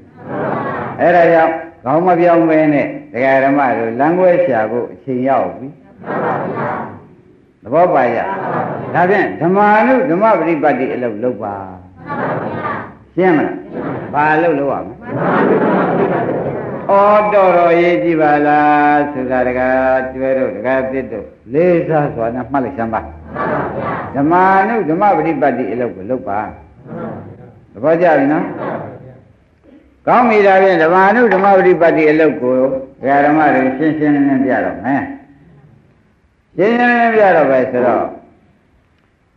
အဲ့ဒါကြောင့်ခေါင်းမပြောင်းမဲနဲ့တရားဓမ္မတို့လမ်းခွဲရှာဖို့အချိန်ရောက်ပြီသဘောပါရဒါဖြင့်ဓမ္မာနုဓမ္မပရိပတ်တိအလုပ်လုပ်ပါ ရှင်းမလားဘာလုပ်လို့ရမလဲဩတော်တော်ရေးကြည့်ပါလားဆိုတာတကားကျွဲတို့တကားသစ်တို့လေးစားစွာနဲ့မှတ်လိုက်စမ်းပါဓမ္မာနုဓမ္မပရိပတ်တိအလုပ်ကိုလုပ်ပါသဘောကျပြီနော်ကောင်းပြီဒါဖြင့်ဓမ္မာနုဓမ္မပฏิပတ်တိအလုပ်ကိုဓမ္မတွေရှင်းရှင်းလင်းလင်းပြတော့မယ်ရှင်းရှင်းလင်းလင်းပြတော့ပဲဆိုတော့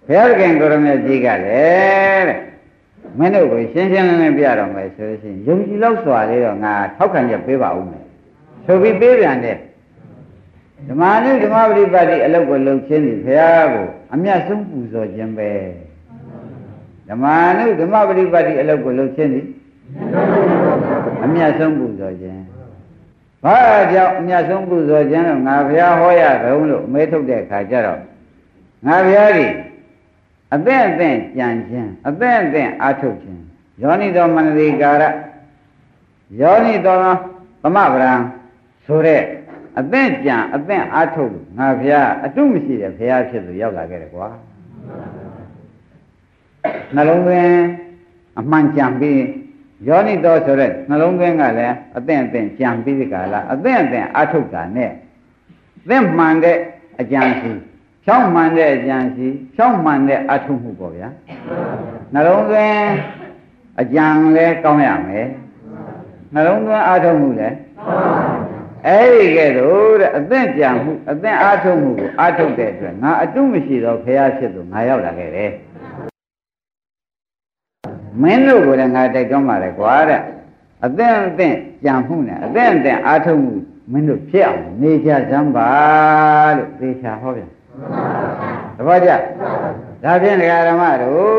ဘုရားခင်ကိုရမေကြီးကလည်းတဲ့ မင်းတို့ကိုရှင်းရှင်းလင်းလင်းပြတော့မယ်ဆိုလို့ရှိရင်ယုံကြည်လောက်စွာလေးတော့ငါထောက်ခံချက်ပေးပါဦးမယ်ဆိုပြီးပေးပြန်တဲ့ဓမ္မနုဓမ္မပฏิပတ်တိအလုပ်ကိုလုပ်ခြင်းဒီဘုရားကိုအမျက်ဆုံးပူဇော်ခြင်းပဲဓမ္မနုဓမ္မပฏิပတ်တိအလုပ်ကိုလုပ်ခြင်းဒီအမြတ်ဆုံးပူဇော်ခြင်းဘာကြောင့်အမြတ်ဆုံးပူဇော်ခြင်းလို့ငါဘုရားဟောရတုံးလို့မေးထုတ်တဲ့အခါကျတော့ငါဘုရားကြီး အသင့်အသင့်ကြံခြင်းအသင့်အသင့်အာထုတ်ခြင်းယောနိတော်မနတိကာရယောနိတော်သမဗရံဆိုတဲ့အသင့်ကြံအသင့်အာထုတ်လို့ငါဖះအတုမရှိတဲ့ဖះဖြစ်သူရောက်လာခဲ့တယ်ကွာနှလုံးသွင်းအမှန်ကြံပြီးယောနိတော်ဆိုတဲ့နှလုံးသွင်းကလည်းအသင့်အသင့်ကြံပြီးဒီကလာအသင့်အသင့်အာထုတ်တာနဲ့သင့်မှန်တဲ့အကြံစီ ဖြောင်းမှန်တဲ့အကြံစီဖြောင်းမှန်တဲ့အထုမှုပေါ့ဗျာနှလုံးသွင်းအကြံလဲကောင်းရမယ်နှလုံးသွင်းအာထုမှုလဲအဲ့ဒီကဲ့သို့တဲ့အသင့်ကြံမှုအသင့်အာထုမှုကိုအာထုတ်တဲ့အတွက်ငါအတုမရှိတော့ဖရာဖြစ်သူငါရောက်လာခဲ့တယ်မင်းတို့ကိုလည်းငါတိုက်တွန်းပါလေကွာတဲ့အသင့်အသင့်ကြံမှုနဲ့အသင့်အသင့်အာထုမှုမင်းတို့ဖြစ်အောင်နေကြစမ်းပါလို့သေချာဟောပြန် တပည့်ကြဒါဖြင့်ဒကာဓမ္မတို့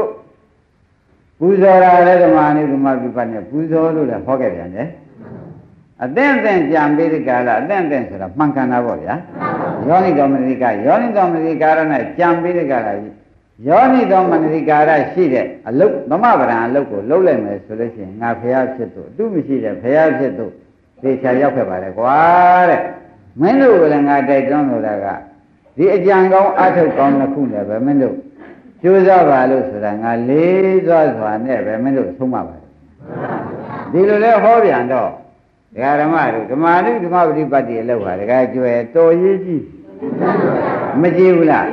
ပူဇော်တာလည်းဓမ္မအနုဓမ္မပြပတ်နဲ့ပူဇော်လို့လည်းဟောခဲ့ပြန်တယ်အသင့်အသင့်ကြံပြီးဒီကလာအသင့်အသင့်ဆိုတာမှန်ကန်တာပေါ့ဗျာယောနိတော်မနိကယောနိတော်မနိကာရနဲ့ကြံပြီးဒီကလာယောနိတော်မနိကာရရှိတဲ့အလုတ်သမဗရံအလုတ်ကိုလှုပ်လိုက်မယ်ဆိုလို့ရှိရင်ငါဖះဖြစ်သူအတုမရှိတဲ့ဖះဖြစ်သူသေချာရောက်ခဲ့ပါလေကွာတဲ့မင်းတို့ကလည်းငါတိုက်တွန်းလို့တာက ဒီအကြံကောင်းအထုတ်ကောင်းတစ်ခုနဲ့ပဲမင်းတို့ကြိုးစားပါလို့ဆိုတာငါလေးသွားစွာနဲ့ပဲမင်းတို့ဆုံးမပါတယ်ဒီလိုလဲဟောပြန်တော့ဒကာဓမ္မတို့ဓမ္မနုဓမ္မပฏิပတ်တိအလောက်ပါဒကာကျွယ်တော်ရေးကြီးမကြည့်ဘူးလား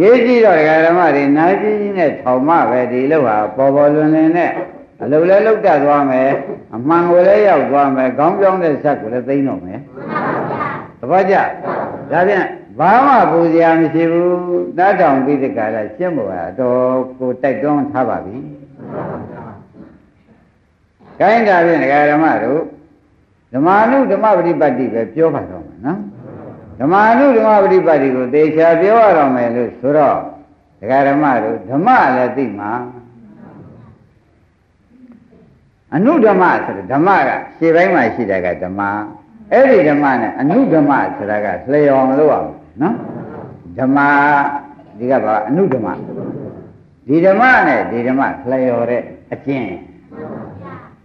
ရေးကြည့်တော့ဒကာဓမ္မတွေနာကြီးကြီးနဲ့ထောင်မပဲဒီလောက်ဟာပေါ်ပေါ်လွင်လွင်နဲ့အလုပ်လဲလုပ်တတ်သွားမယ်အမှန်ကိုလည်းရောက်သွားမယ်ခေါင်းပြောင်းတဲ့ဇက်ကိုလည်းသိမ်းတော့မယ်သဘောကျဒါဖြင့် ဘာမှပူစရာမရှိဘူးတတ်တောင်ပြီးတဲ့ကာလရှင်းဖို့ကတော့ကိုတိုက်တွန်းထားပါပြီကိုင်းတာဖြင့်ဒကာဓမ္မတို့ဓမ္မနုဓမ္မပฏิပတ်တိပဲပြောပါတော့မယ်နော်ဓမ္မနုဓမ္မပฏิပတ်တိကိုသေချာပြောရတော့မယ်လို့ဆိုတော့ဒကာဓမ္မတို့ဓမ္မလည်းသိမှာအနုဓမ္မဆိုတဲ့ဓမ္မကရှေ့ပိုင်းမှာရှိတာကဓမ္မအဲ့ဒီဓမ္မနဲ့အနုဓမ္မဆိုတာကလျော်မလို့အောင် နော်ဓမ္မဒီကဘာအနုဓမ္မဒီဓမ္မနဲ့ဒီဓမ္မလျော်တဲ့အကျင့်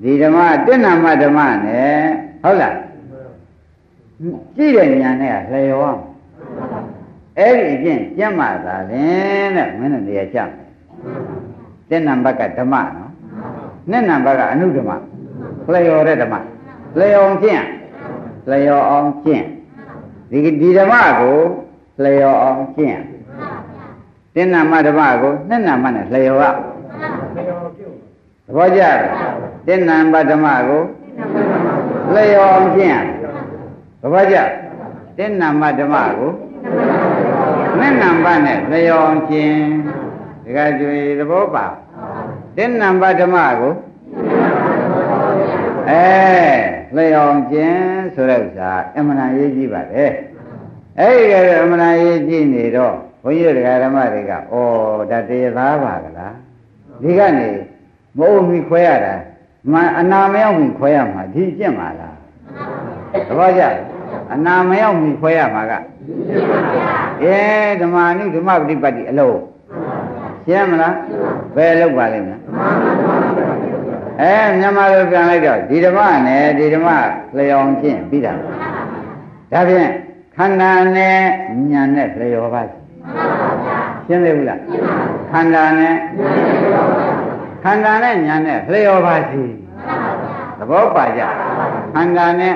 ဒီဓမ္မတဏ္ဏမဓမ္မနဲ့ဟုတ်လားကြည့်တဲ့ဉာဏ်နဲ့ကလျော်အောင်အဲ့ဒီအကျင့်ကျင့်မှသာလင်တဲ့မင်းတို့နေရာကြမယ်တဏ္ဏဘက်ကဓမ္မနော်နှစ်နံပါတ်ကအနုဓမ္မလျော်တဲ့ဓမ္မလျော်အောင်ကျင့်လျော်အောင်ကျင့် ဒီဒီဓမ္မကိုလျော်အောင်ကျင့်တင်းနာမဓမ္မကိုနှစ်နာမနဲ့လျော်ရသဘောကျလားတင်းနာမဓမ္မကိုလျော်အောင်ကျင့်သဘောကျတင်းနာမဓမ္မကိုနှစ်နာမနဲ့လျော်အောင်ကျင့်ဒီကကြွေသဘောပါတင်းနံပါတ်ဓမ္မကို အဲလျောင်ကျင်ဆိုတဲ့ဥစ္စာအမှန်တန်ရေးကြည့်ပါတယ်အဲ့ဒီကအမှန်တန်ရေးကြည့်နေတော့ဘုန်းကြီးတို့ဓမ္မတွေကဩဒါတရားသားပါကလားဒီကနေမအုံမီခွဲရတာမအနာမရောက်မီခွဲရမှာဒီကျင့်ပါလားသဘောကျအနာမရောက်မီခွဲရမှာကအဲဓမ္မနုဓမ္မပฏิပတ်တိအလုံးရှင်းမလားဘယ်လောက်ပါလိမ့်မလား အဲမြန်မာလိုပြန်လိုက်တော့ဒီဓမ္မနဲ့ဒီဓမ္မလျော်ချင်းပြီးတာဒါဖြင့်ခန္ဓာနဲ့ညာနဲ့လျော်ပါရှင်းသေးဘူးလားခန္ဓာနဲ့ခန္ဓာနဲ့ညာနဲ့လျော်ပါစီသဘောပါကြခန္ဓာနဲ့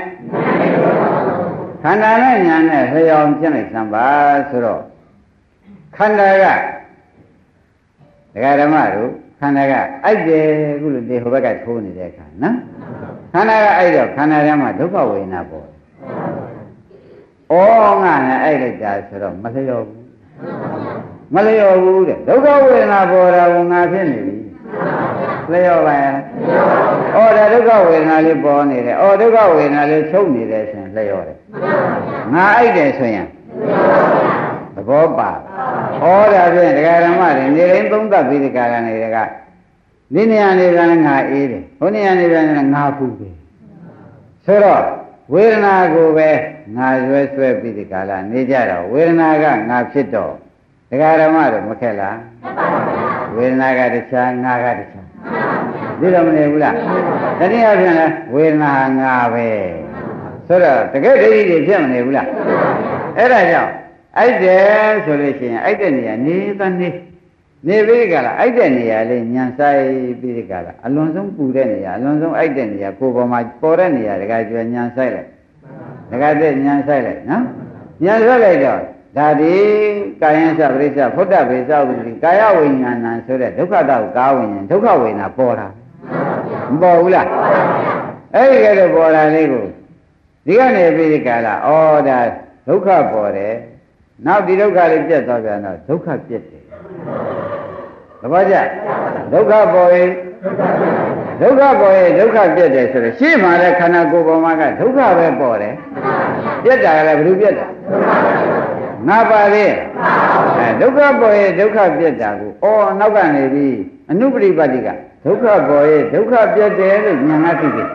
ခန္ဓာနဲ့ညာနဲ့လျော်ချင်းလိုက်စမ်းပါဆိုတော့ခန္ဓာကဒကာဓမ္မတို့ ခန္ဓာကအိုက်တယ်ခုလိုဒီဟိုဘက်ကထိုးနေတဲ့အခါနော်ခန္ဓာကအိုက်တော့ခန္ဓာထဲမှာဒုက္ခဝေဒနာပေါ်ဩငါနဲ့အိုက်လိုက်တာဆိုတော့မလျော်ဘူးမလျော်ဘူးတဲ့ဒုက္ခဝေဒနာပေါ်တာကငါဖြစ်နေပြီလျော်ပါရဲ့ဩဒါဒုက္ခဝေဒနာလေးပေါ်နေတယ်ဩဒုက္ခဝေဒနာလေးချုပ်နေတယ်ဆိုရင်လျော်တယ်ငါအိုက်တယ်ဆိုရင်သဘောပါ ဩဒါဖြင့်ဒကာရမတွေနေရင်သုံးသပ်ပြီးဒီကာရနေကဒီနေရာနေပြန်ငါအေးတယ်ဟိုနေရာနေပြန်ငါပူတယ်ဆိုတော့ဝေဒနာကိုပဲငါရွဲဆွဲပြီးဒီကာလနေကြတော့ဝေဒနာကငါဖြစ်တော့ဒကာဓမ္မတို့မခက်လားဝေဒနာကတခြားငါကတခြားဒီလိုမနေဘူးလားတတိယပြန်လဲဝေဒနာငါပဲဆိုတော့တကယ်ဒိဋ္ဌိတွေဖြစ်မနေဘူးလားအဲ့ဒါကြောင့် အိုက်တယ်ဆိုလို့ရှိရင်အိုက်တဲ့နေရာနေသနေနေပြီးကြလားအိုက်တဲ့နေရာလေးညံဆိုင်ပြီးကြလားအလွန်ဆုံးပူတဲ့နေရာအလွန်ဆုံးအိုက်တဲ့နေရာကိုယ်ပေါ်မှာပေါ်တဲ့နေရာတကယ်ကျွညံဆိုင်လိုက်တကယ်တဲ့ညံဆိုင်လိုက်နော်ညံဆိုင်လိုက်တော့ဒါဒီကာယံသပရိစ္ဆဖုဒ္ဓဘေသဝိတိကာယဝိညာဏဆိုတဲ့ဒုက္ခတောကာဝိညာဉ်ဒုက္ခဝိညာဉ်ပေါ်တာမပေါ်ဘူးလားအဲ့ဒီကဲတော့ပေါ်တာလေးကိုဒီကနေပြီးဒီကလာဩဒါဒုက္ခပေါ်တယ် နောက်ဒီဒုက္ခလေးပြတ်သွားပြန်တော့ဒုက္ခပြတ်တယ်သဘောကျဒုက္ခပေါ်ရင်ဒုက္ခပေါ်ရင်ဒုက္ခပြတ်တယ်ဆိုတော့ရှေ့မှာလည်းခန္ဓာကိုယ်ပေါ်မှာကဒုက္ခပဲပေါ်တယ်ပြတ်တာကလည်းဘယ်လိုပြတ်တာငါပါလေအဲဒုက္ခပေါ်ရင်ဒုက္ခပြတ်တာကိုအော်နောက်ကနေပြီးအနုပရိပတ်တိကဒုက္ခပေါ်ရင်ဒုက္ခပြတ်တယ်လို့ဉာဏ်ကသိတယ်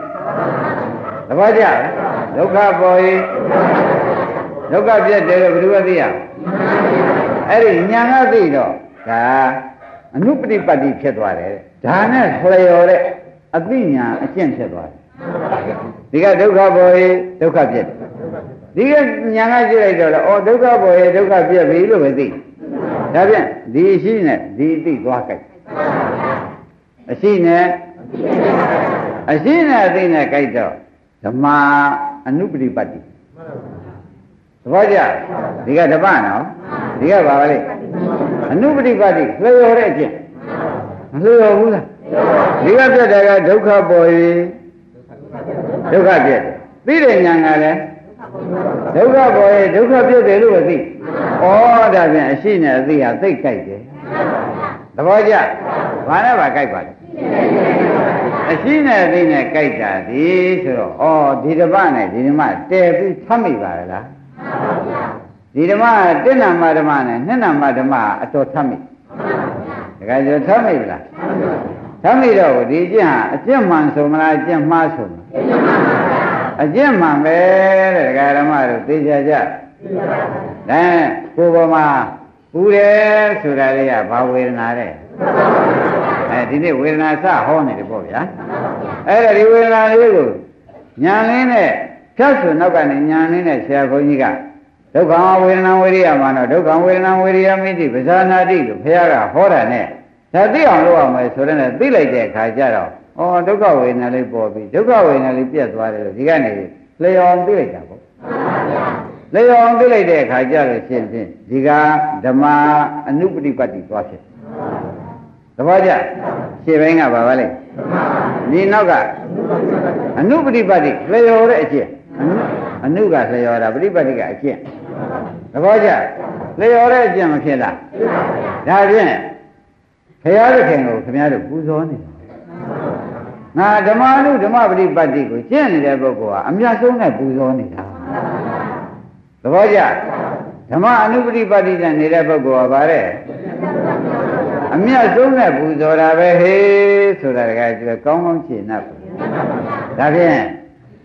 သဘောကျဒုက္ခပေါ်ရင် ဒုက္ခပြတ်တယ်လို့ဘယ်လိုသိရအဲ့ဒီဉာဏ်ကသိတော့ဒါအနုပရိပတ်တိဖြစ်သွားတယ်ဒါနဲ့လျော်တဲ့အသိဉာဏ်အကျင့်ဖြစ်သွားတယ်ဒီကဒုက္ခပေါ်ရင်ဒုက္ခပြတ်တယ်ဒီကညာကကြည့်လိုက်တော့လေဩဒုက္ခပေါ်ရဲ့ဒုက္ခပြည့်ပြီလို့ပဲသိဒါဖြင့်ဒီအရှိနဲ့ဒီအသိသွားကြိုက်အရှိနဲ့အရှိနဲ့အသိနဲ့ကြိုက်တော့ဓမ္မအနုပရိပတ်တိ သဘောကျဒီကဓမ္မနော်ဒီကဘာပါလဲအနုပရိပတ်တိလျော်တဲ့အချင်းမလျော်ဘူးလားဒီကပြတ်တယ်ကဒုက္ခပေါ်ရင်ဒုက္ခပြတ်တယ်သိတဲ့ညာကလည်းဒုက္ခပေါ်ရဲ့ဒုက္ခပြည့်တယ်လို့သိဩဒါဖြင့်အရှိနဲ့အသိဟာသိကြိုက်တယ်သဘောကျဘာနဲ့ပါကြိုက်ပါလဲအရှိနဲ့အသိနဲ့ကြိုက်တာဒီဆိုတော့ဩဒီဓမ္မနဲ့ဒီဓမ္မတည်ပြီးသတ်မိပါလား ဒီဓမ္မတဏ္ဍမဓမ္မနဲ့နှစ်ဏမဓမ္မအတော်သတ်မိတခါကျသတ်မိလားသတ်မိတော့ဒီအကျင့်ဟာအကျင့်မှန်ဆိုမလားအကျင့်မှားဆိုမလားအကျင့်မှန်ပဲတဲ့ဒကာဓမ္မတို့သိကြကြဒါကိုယ်ပေါ်မှာပူတယ်ဆိုတာလေးကဘာဝေဒနာတဲ့အဲဒီနေ့ဝေဒနာစဟောနေတယ်ပေါ့ဗျာအဲ့ဒါဒီဝေဒနာလေးကိုညာလင်းနဲ့ဖြတ်ဆိုနောက်ကနေညာလင်းနဲ့ဆရာဘုန်းကြီးက ဒုက္ခဝေဒနာဝိရိယမှာတော့ဒုက္ခဝေဒနာဝိရိယမိတိပဇာနာတိလို့ဘုရားကဟောတာနဲ့ဒါသိအောင်လုပ်အောင်မယ်ဆိုတဲ့နဲ့သိလိုက်တဲ့အခါကျတော့ဩဒုက္ခဝေဒနာလေးပေါ်ပြီဒုက္ခဝေဒနာလေးပြတ်သွားတယ်လို့ဒီကနေလျော်သိလိုက်တာပေါ့လျော်သိလိုက်တဲ့အခါကျတော့ရှင်းဖြင့်ဒီကဓမ္မအနုပฏิပတ်တိသွားဖြစ်သဘောကျရှင်းပိုင်းကဘာပါလဲဒီနောက်ကအနုပฏิပတ်တိလျော်တဲ့အကျင့်အနုကလျော်တာပฏิပတ်တိကအကျင့် သဘောကျလျော်တဲ့အကျင့်မဖြစ်လားဒါဖြင့်ဘုရားသခင်ကိုခင်ဗျားတို့ပူဇော်နေတာငါဓမ္မနုဓမ္မပฏิပတ်တိကိုကျင့်နေတဲ့ပုဂ္ဂိုလ်ဟာအမြတ်ဆုံးနဲ့ပူဇော်နေတာသဘောကျဓမ္မအနုပฏิပတ်တိနဲ့နေတဲ့ပုဂ္ဂိုလ်ဟာဗါတဲ့အမြတ်ဆုံးနဲ့ပူဇော်တာပဲဟေးဆိုတာကကျကောင်းကောင်းရှင်း납ဒါဖြင့်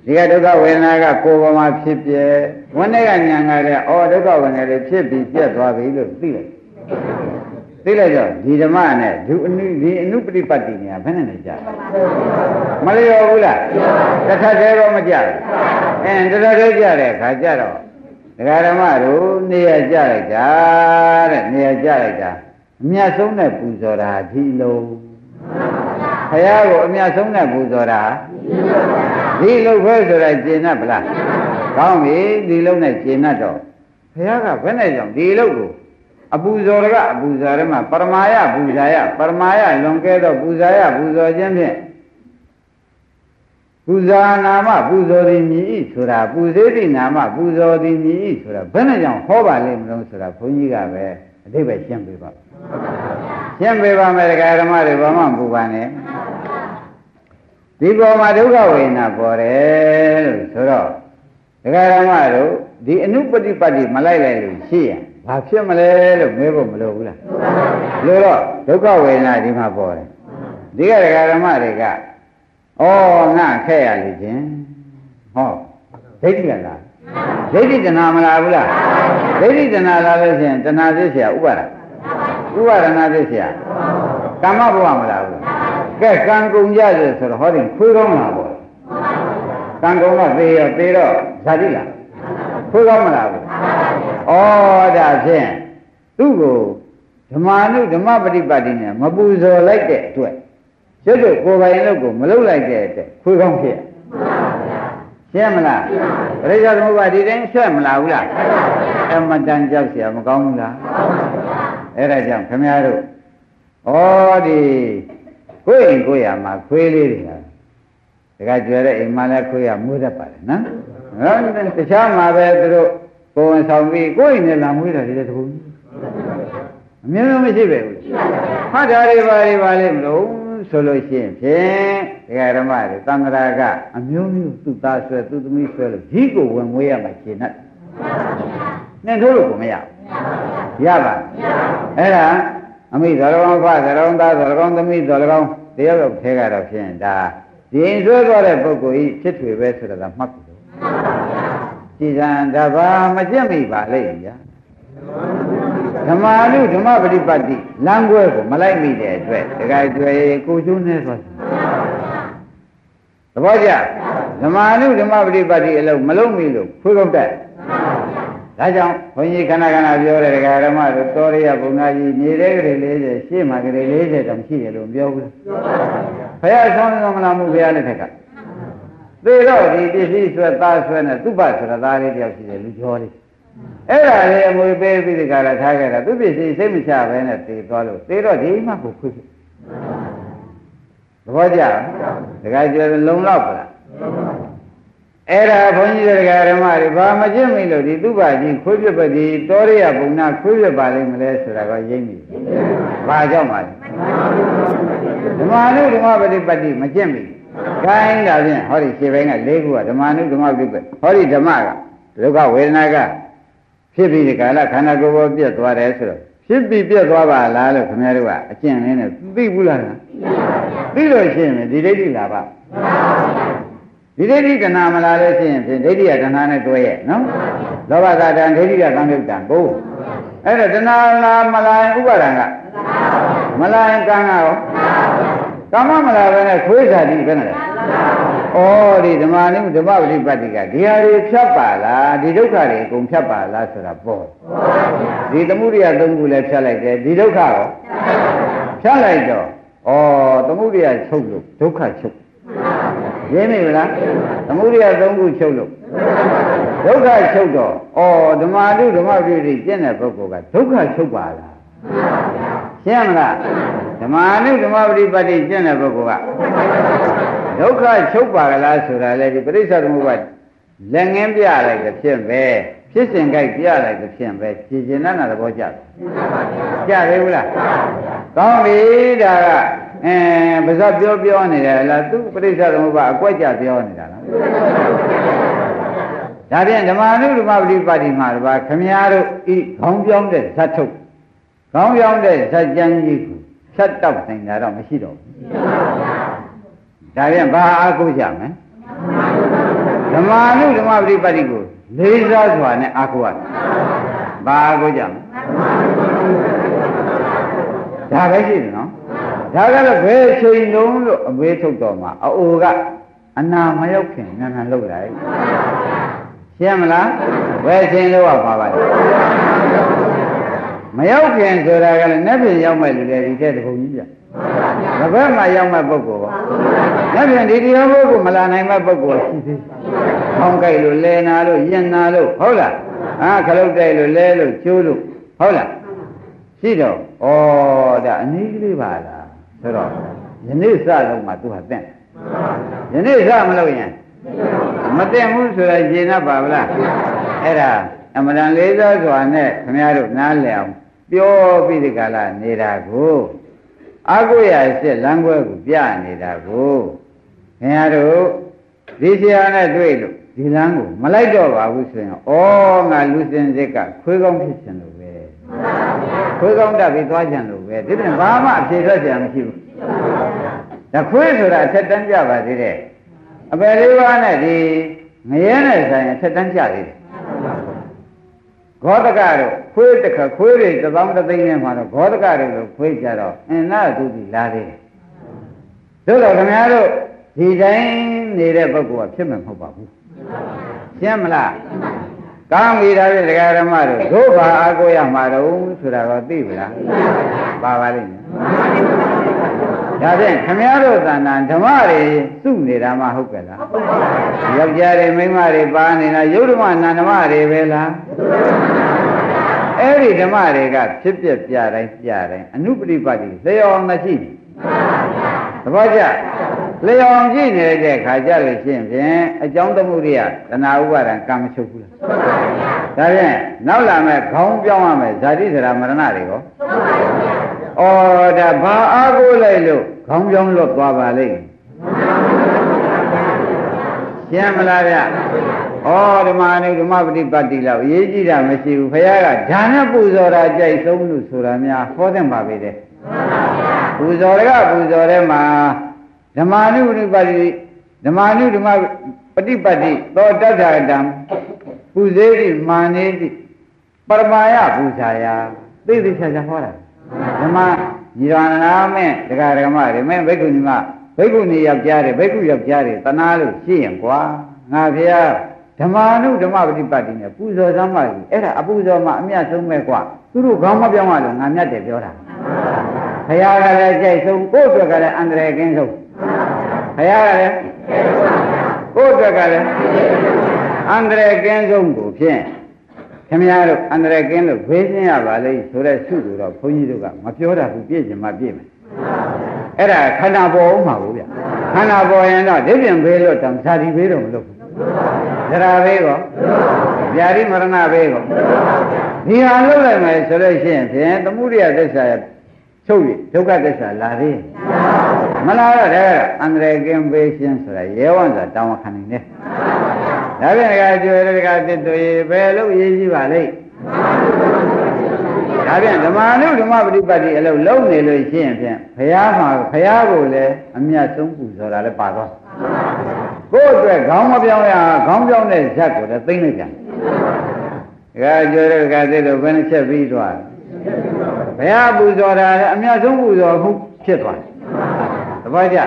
ဒီကဒုက္ခဝေဒနာကကိုယ်ပေါ်မှာဖြစ်ပြဝန်းထဲကညာငါတဲ့အော်ဒုက္ခဝေဒနာတွေဖြစ်ပြီးပြတ်သွားပြီလို့သိလိုက်သိလိုက်တော့ဒီဓမ္မနဲ့ဒုအနုဒီအနုပฏิပတ်တိညာဘယ်နဲ့လဲကြာမလျော်ဘူးလားတစ်ခါတည်းတော့မကြဘူးအင်းတစ်ခါတည်းကြတဲ့ခါကြတော့ဒကာဓမ္မတို့နေရာကြလိုက်တာတဲ့နေရာကြလိုက်တာအမြတ်ဆုံးနဲ့ပူဇော်တာဒီလုံးဘုရားကိုအမြတ်ဆုံးနဲ့ပူဇော်တာ ဒီလုံးပဲဆိုတာကျင့်납ဗလားကောင်းပြီဒီလုံးနဲ့ကျင့်납တော့ဘုရားကဘယ်နဲ့ကြောင့်ဒီလုံးကိုအပူဇော်ကအပူဇော်ရမှာပရမာယပူဇာယပရမာယလွန်ကဲသောပူဇာယပူဇော်ခြင်းဖြင့်ပူဇာနာမပူဇော်သည်မြည်ဤဆိုတာပူဇေတိနာမပူဇော်သည်မြည်ဤဆိုတာဘယ်နဲ့ကြောင့်ဟောပါလိမ့်မလို့ဆိုတာဘုန်းကြီးကပဲအတိပ္ပယ်ရှင်းပေးပါရှင်းပေးပါမယ်ဒကာဓမ္မတွေဘာမှမပူပါနဲ့ ဒီပေါ်မှာဒုက္ခဝေဒနာပေါ်တယ်လို့ဆိုတော့ဒကာဓမ္မတို့ဒီအနုပฏิပတ်တိမလိုက်လိုက်လို့ရှိရင်ဘာဖြစ်မလဲလို့မေးဖို့မလိုဘူးလားလို့တော့ဒုက္ခဝေဒနာဒီမှာပေါ်တယ်ဒီကဒကာဓမ္မတွေကဩငါခဲ့ရလိချင်းဟောဒိဋ္ဌိကလားဒိဋ္ဌိတဏမလားဘူးလားဒိဋ္ဌိတဏလာလို့ရှိရင်တဏသိเสียဥပါဒ ဥပါဒနာဖြစ်เสียကမ္မဘဝမလားဘူး ကဲကံကုန်ကြတယ်ဆိုတော့ဟောဒီခွေးကောင်းလာပေါ့ကံကုန်တော့သေရောသေတော့ဇာတိလားခွေးကောင်းမလားဘူးဩဒါဖြင့်သူ့ကိုဓမ္မနုဓမ္မပฏิပတ်တိနဲ့မပူဇော်လိုက်တဲ့အတွက်ကျွတ်တို့ကိုယ်ပိုင်လို့ကိုမလုပ်လိုက်တဲ့အတွက်ခွေးကောင်းဖြစ်ရှင်းမလားပရိစ္ဆေသမုပ္ပါဒီတိုင်းဆွဲမလားဘူးလားအမတန်ကြောက်เสียမကောင်းဘူးလားအဲ့ဒါကြောင့်ခမည်းတော်ဩဒီ ကိုယ်ရင်ကိုယ်ရမှာခွေးလေးတွေဟာတခါကျွဲတဲ့အိမ်မှာလည်းခွေးရမွေးတတ်ပါလေနော်နော်တခြားမှာပဲသူတို့ကိုယ်ဝင်ဆောင်ပြီးကိုယ်ရင်လည်းလာမွေးတာဒီတခုအမြင်လို့မရှိပဲဘူးဟာဒါတွေပါတွေပါလေမလို့ဆိုလို့ရှိရင်ဖြင့်ဒကာဓမ္မတွေသံဃာကအမျိုးမျိုးသူ့သားဆွဲသူ့သမီးဆွဲလို့ကြီးကိုဝင်မွေးရမှာရှင်းတတ်နှင်ထိုးလို့ကိုမရဘူးရပါအဲ့ဒါ အမိတော်ကောင်းဖတော်ကောင်းသားတော်ကောင်းသမီးတော်ကောင်းတယောက်ယောက်ထဲကတော့ဖြင့်ဒါဒီရင်ဆွဲသွားတဲ့ပုဂ္ဂိုလ်ကြီးဖြစ်ထွေပဲဆိုတာကမှတ်ပြီလို့ကြည်စံဒါဘာမကြက်မိပါလိမ့်ဗျာဓမ္မလူဓမ္မပฏิပတ်တိလမ်းခွဲကိုမလိုက်မိတဲ့အတွက်တခါကျွေကိုကျိုးနေသွားတယ်သဘောကျဓမ္မလူဓမ္မပฏิပတ်တိအလုံးမလုံးမိလို့ခွေးကုန်တက် ဒါကြောင့်ဘုန်းကြီးခဏခဏပြောတဲ့ဒကာဓမ္မတို့တော်ရရဘုံသားကြီးမြေတဲ့ကလေး40ရှေ့မှာကလေး40တောင်ရှိတယ်လို့ပြောဘူးဘုရားဆောင်းဆောင်မလားမှုဘုရားလက်ထက်ကသေတော့ဒီပစ္စည်းဆွဲသားဆွဲနဲ့သူ့ဘဆိုတာသားလေးတယောက်ရှိတယ်လူကျော်လေးအဲ့ဒါလေးအမွေပေးပြီးဒီကရထားခဲ့တာသူပစ္စည်းစိတ်မချဘဲနဲ့သေသွားလို့သေတော့ဒီမှကိုခွေးသဘောကျဒကာကျော်လုံလောက်ပါလား အဲ့ဒါဘုန်းကြီးတွေကဓမ္မတွေဘာမကျင့်မိလို့ဒီသူ့ဘာကြီးခွေးပြပတိတောရိယဘုံနာခွေးပြပါလိမ့်မလဲဆိုတာကရိမ့်ပြီ။ဘာကြောင့်ပါလဲ။ဓမ္မနုဓမ္မပฏิပတ်တိမကျင့်မိ။ခိုင်းတာဖြင့်ဟောဒီခြေပိုင်းက၄ခုကဓမ္မနုဓမ္မပฏิပတ်ဟောဒီဓမ္မကဒုက္ခဝေဒနာကဖြစ်ပြီးဒီကာလခန္ဓာကိုယ်ပေါ်ပြတ်သွားတယ်ဆိုတော့ဖြစ်ပြီးပြတ်သွားပါလားလို့ခင်ဗျားတို့ကအကျင့်လေးနဲ့သိဘူးလား။သိလို့ရှိရင်ဒီဒိဋ္ဌိလာပါ ဒီဒိဋ္ဌိတဏမလာလို့ရှိရင်ဖြင့်ဒိဋ္ဌိကတဏနဲ့တွဲရဲ့နော်လောဘကတံဒိဋ္ဌိကသံယုတ်တံကိုအဲ့တော့တဏလာမလာရင်ဥပါဒံကမလာရင်ကံကရောကမ္မမလာဘဲနဲ့ခွေးစားတိပဲနဲ့ဩဒီဓမ္မနုဓမ္မပฏิပတ်တိကဒီဟာတွေဖြတ်ပါလားဒီဒုက္ခတွေအကုန်ဖြတ်ပါလားဆိုတာပေါ့ဒီသမှုရိယသုံးခုလည်းဖြတ်လိုက်တယ်ဒီဒုက္ခရောဖြတ်လိုက်တော့ဩသမှုရိယချုပ်လို့ဒုက္ခချုပ် ရင်းမိမလားသမုဒိယသုံးခုချုပ်လို့ဒုက္ခချုပ်တော့ဩဓမ္မတုဓမ္မပြုတိကျင့်တဲ့ပုဂ္ဂိုလ်ကဒုက္ခချုပ်ပါလားရှင်းမလားဓမ္မနုဓမ္မပฏิပတ်တိကျင့်တဲ့ပုဂ္ဂိုလ်ကဒုက္ခချုပ်ပါကလားဆိုတာလေဒီပရိစ္ဆေသမုပ္ပါလက်ငင်းပြလိုက်တဲ့ဖြစ်ပဲဖြစ်စဉ်ကြိုက်ပြလိုက်တဲ့ဖြစ်ပဲကြည်ကျင်တဲ့သဘောကျတယ်ကြသေးဘူးလားကောင်းပြီဒါက အဲပါဇက်ပြောပြောနေတယ်လားသူပရိစ္ဆေသမုပ္ပါအကွက်ကြပြောနေတာလားဒါဖြင့်ဓမ္မနုဓမ္မပฏิပတ်တိမှာတပါခမည်းတော်ဤခေါင်းပြောင်းတဲ့ဇတ်ထုတ်ခေါင်းပြောင်းတဲ့ဇတ်ကြမ်းကြီးကိုဖြတ်တောက်နိုင်တာတော့မရှိတော့ဘူးဒါဖြင့်ဘာအားကိုးကြမလဲဓမ္မနုဓမ္မပฏิပတ်တိကိုလေးစားစွာနဲ့အားကိုးရဘာအားကိုးကြမလဲဒါပဲရှိတယ်နော် ဒါကတော့ဘယ်ချိန်လုံးလို့အမေးထုတ်တော်မှာအိုကအနာမရောက်ခင်နန်းနန်းလောက်လိုက်ရှင်းမလားဘယ်ချိန်လောက်ပါပါလဲမရောက်ခင်ဆိုတာကလည်းနှစ်ပြင်ရောက်မဲ့လူတွေဒီတဲ့တခုကြီးပြ။ဘယ်မှာရောက်မဲ့ပုဂ္ဂိုလ်ပါ။နှစ်ပြင်ဒီတရားပုဂ္ဂိုလ်မလာနိုင်မဲ့ပုဂ္ဂိုလ်ရှိသေး။ခေါင်းကြိုက်လို့လဲနာလို့ယင်နာလို့ဟုတ်လား။အာခလုတ်တိုက်လို့လဲလို့ကျိုးလို့ဟုတ်လား။ရှိတော့ဩဒါအနည်းကလေးပါလား။ ဆိုတော့ယနေ့စလုံးမှာသူဟာတင့်။ယနေ့စမလို့ရင်မတင့်ဘူးဆိုတာရှင်းတတ်ပါဗလား။အဲ့ဒါအမှန်တန်လေးစားစွာနဲ့ခင်ဗျားတို့နားလည်အောင်ပြောပြီးဒီကလာနေတာကိုအကုရစစ်လမ်းခွဲကိုပြနေတာကိုခင်ဗျားတို့ဒီဆရာနဲ့တွေ့လို့ဒီလမ်းကိုမလိုက်တော့ပါဘူးဆိုရင်ဩငါလူစင်စစ်ကခွေးကောင်းဖြစ်ချင်လို့ပဲ ခွေးကောင်းတက်ပြီးသွားချင်လို့ပဲဒီပြင်ဘာမှအဖြေထွက်ကြမရှိဘူးဒါခွေးဆိုတာအထက်တန်းကြပါသေးတယ်အပယ်လေးပါးနဲ့ဒီငရဲနဲ့ဆိုင်အထက်တန်းကြသေးတယ်ဂေါတကတို့ခွေးတစ်ခါခွေးတွေတစ်သောင်းတစ်သိန်းနဲ့မှတော့ဂေါတကတို့လို့ခွေးကြတော့အင်းနာသူဒီလာသေးတယ်တို့တော့ခင်ဗျားတို့ဒီတိုင်းနေတဲ့ပုဂ္ဂိုလ်ကဖြစ်မှာမဟုတ်ပါဘူးရှင်းမလား ကောင်းပြီဒါဖြင့်ဒကာဓမ္မတို့တို့ဘာအားကိုးရမှာတော့ဆိုတာတော့သိပြီလားပါပါလိမ့်မယ်ဒါဖြင့်ခမည်းတော်သဏ္ဍာန်ဓမ္မတွေစုနေတာမှဟုတ်ကဲ့လားယောက်ျားတွေမိန်းမတွေပါနေတာယုတ်ဓမ္မနန္ဓမ္မတွေပဲလားအဲ့ဒီဓမ္မတွေကဖြစ်ပြပြတိုင်းပြတိုင်းအနုပရိပတ်တိလျော်မရှိဘူးသဘောကျ လျော်ကြည့်နေတဲ့ခါကြလို့ရှိရင်ဖြင့်အကြောင်းသမှုရိယတဏှာဥပါဒံကံမချုပ်ဘူးလားဒါဖြင့်နောက်လာမဲ့ခေါင်းပြောင်းရမယ်ဇာတိစရာမရဏတွေရောဩဒါဘာအားကိုးလိုက်လို့ခေါင်းပြောင်းလွတ်သွားပါလိမ့်ရှင်းမလားဗျဩဓမ္မအနုဓမ္မပฏิပတ်တိလောက်အရေးကြီးတာမရှိဘူးခရကဓာနဲ့ပူဇော်တာကြိုက်ဆုံးလို့ဆိုတာများဟောတဲ့မှာပဲတဲ့ပူဇော်ရကပူဇော်တဲ့မှာ ဓမ္မာနုပฏิပတ်တိဓမ္မာနုဓမ္မပฏิပတ်တိသောတတ္ထတံပူဇေတိမာနေတိပရမယပူဇာယသိသိချာချာဟောတာဓမ္မညီတော်နာမဲ့ဒကာဒကမတွေမဲ့ဘိက္ခုနီမဘိက္ခုနီယောက်ျားတွေဘိက္ခုယောက်ျားတွေတနာလို့ရှိရင်ကွာငါဖေဟာဓမ္မာနုဓမ္မပฏิပတ်တိနဲ့ပူဇော်သမ်းပါပြီအဲ့ဒါအပူဇော်မှာအမြတ်ဆုံးပဲကွာသူတို့ခေါင်းမပြောင်းရလို့ငါမြတ်တယ်ပြောတာဘုရားကလည်းကြိုက်ဆုံးကိုယ့်အတွက်ကလည်းအန္တရာယ်ကင်းဆုံး ဘုရားကလည်းကိုယ့်အတွက်ကလည်းအန္တရာယ်ကင်းဆုံးကိုဖြင့်ခင်ဗျားတို့အန္တရာယ်ကင်းလို့ဖေးရှင်းရပါလိမ့်ဆိုတဲ့ဆုတူတော့ဘုန်းကြီးတို့ကမပြောတာဘူးပြည့်ချင်မှပြည့်မယ်အဲ့ဒါခန္ဓာပေါ်ဦးမှာဘူးဗျခန္ဓာပေါ်ရင်တော့ဒိပြန်ဘေးလို့တောင်ဇာတိဘေးတော့မလုပ်ဘူးဇရာဘေးကောဗျာတိမရဏဘေးကောဒီဟာလုပ်လိုက်မယ်ဆိုလို့ရှိရင်ဖြင့်သမှုရိယသစ္စာချုပ်ရဒုက္ခသစ္စာလာသေး မလားတော့ဒါကအန္တရာယ်ကင်းဘေးရှင်းဆိုတာရဲဝံဆိုတာတောင်းခံနေတယ်ဒါပြန်ကကျွေးတကတစ်တွေဘယ်လို့ရေးကြည့်ပါလိမ့်ဒါပြန်ဓမ္မနုဓမ္မပฏิပတ်တိအလုပ်လုံးနေလို့ရှိရင်ဖြင့်ဘုရားမှာဘုရားကိုလည်းအမြတ်ဆုံးပူဇော်တာလည်းပါတော့ကိုယ့်အတွက်ခေါင်းမပြောင်းရခေါင်းပြောင်းတဲ့ဇက်ကိုလည်းသိမ့်လိုက်ပြန်ဒါကကျွေးတကတစ်တို့ဘယ်နှချက်ပြီးသွားဘုရားပူဇော်တာလည်းအမြတ်ဆုံးပူဇော်မှုဖြစ်သွားတယ်သ ဘောကျ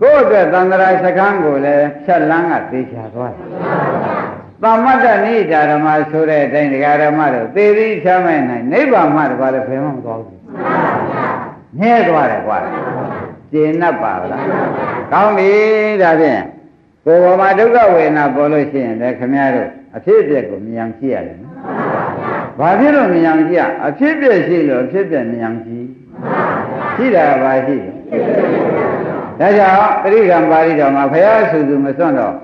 ကိုယ့်အတွက်သံဃာစခန်းကိုလည်းဖြတ်လန်းကသေချာသွားတယ်။သမ္မတ္တနိဒာဓမ္မဆိုတဲ့အတိုင်းဒကာဓမ္မတို့သေပြီးချမ်းမဲ့နိုင်နိဗ္ဗာန်မှတပါးလည်းဘယ်မှမသွားဘူး။ညဲသွားတယ်ကွာ။ကျေနပ်ပါလား။ကောင်းပြီဒါဖြင့်ကိုယ်ပေါ်မှာဒုက္ခဝေဒနာပေါ်လို့ရှိရင်လည်းခမည်းတော်အဖြစ်အပျက်ကိုမြင်အောင်ကြည့်ရတယ်နော်။ဘာဖြစ်လို့မြင်အောင်ကြည့်ရအဖြစ်အပျက်ရှိလို့အဖြစ်အပျက်မြင်အောင်ကြည့်။ရှိတာကဘာရှိလဲ ဒါကြောင့်ပရိကံပါဠိတော်မှာဘုရားဆိုသူမစွန့်တော့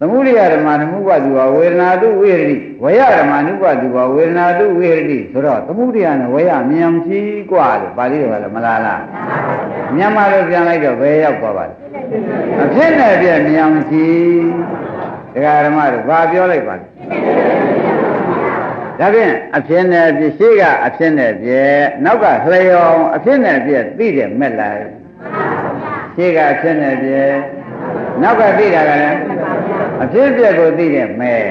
သမုဒိယဓမ္မနမှုပတုဝဝေဒနာတုဝိရတိဝယဓမ္မနုပတုဝဝေဒနာတုဝိရတိဆိုတော့သမုဒိယနဲ့ဝယမြန်ကြီးกว่าလို့ပါဠိတော်ကလည်းမလားလားမြန်မာလိုပြန်လိုက်တော့ဘယ်ရောက်သွားပါလဲအဖြစ်နဲ့ပြည့်မြန်ကြီးဒကာဓမ္မတို့ဘာပြောလိုက်ပါလဲဒါဖြင့်အဖြစ်နဲ့ပြည့်ရှိကအဖြစ်နဲ့ပြည့်နောက်ကလျော်အဖြစ်နဲ့ပြည့်သိတယ်မဲ့လား ရှေ့ကအဖြစ်နဲ့ပြည့်နောက်ကသိတာကလည်းအဖြစ်ပြက်ကိုသိတယ်မဲ့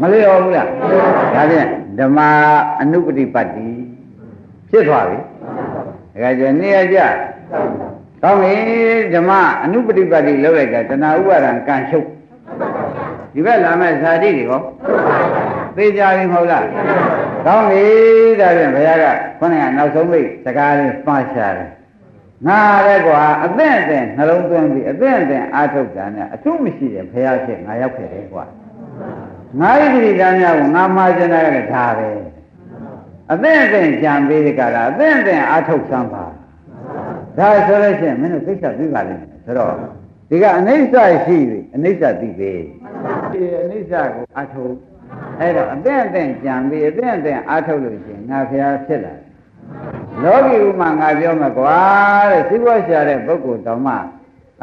မလျော်ဘူးလားဒါဖြင့်ဓမ္မအနုပတိပတ်တိဖြစ်သွားပြီဒါကြနေရကြကောင်းပြီဓမ္မအနုပတိပတ်တိလောက်လိုက်တာတဏှာဥပါဒံကံချုပ်ဒီဘက်လာမဲ့ဇာတိတွေဟောသိကြပြီမဟုတ်လားကောင်းပြီဒါဖြင့်ဘုရားကခေါင်းကနောက်ဆုံးမိတ်စကားလေးမှားရှာတယ် ငါလည်းကွာအသင့်အသင့်နှလုံးသွင်းပြီးအသင့်အသင့်အာထုတ်တာနဲ့အထုမရှိတယ်ဘုရားဖြစ်ငါရောက်ခဲ့တယ်ကွာငါဣတိတန်းများကိုငါမှားကျင်တာလည်းဒါပဲအသင့်အသင့်ကြံပေးဒီကရာအသင့်အသင့်အာထုတ်စမ်းပါဒါဆိုလို့ရှိရင်မင်းတို့ကိစ္စပြီးပါလိမ့်မယ်ဆိုတော့ဒီကအနိစ္စရှိပြီအနိစ္စသိပြီဒီအနိစ္စကိုအာထုတ်အဲ့တော့အသင့်အသင့်ကြံပြီးအသင့်အသင့်အာထုတ်လို့ရှိရင်ငါဘုရားဖြစ်လာတယ် လောကီဥမာငါပြောမှာကွာတဲ့စီးပွားရှာတဲ့ပုဂ္ဂိုလ်တော်မှ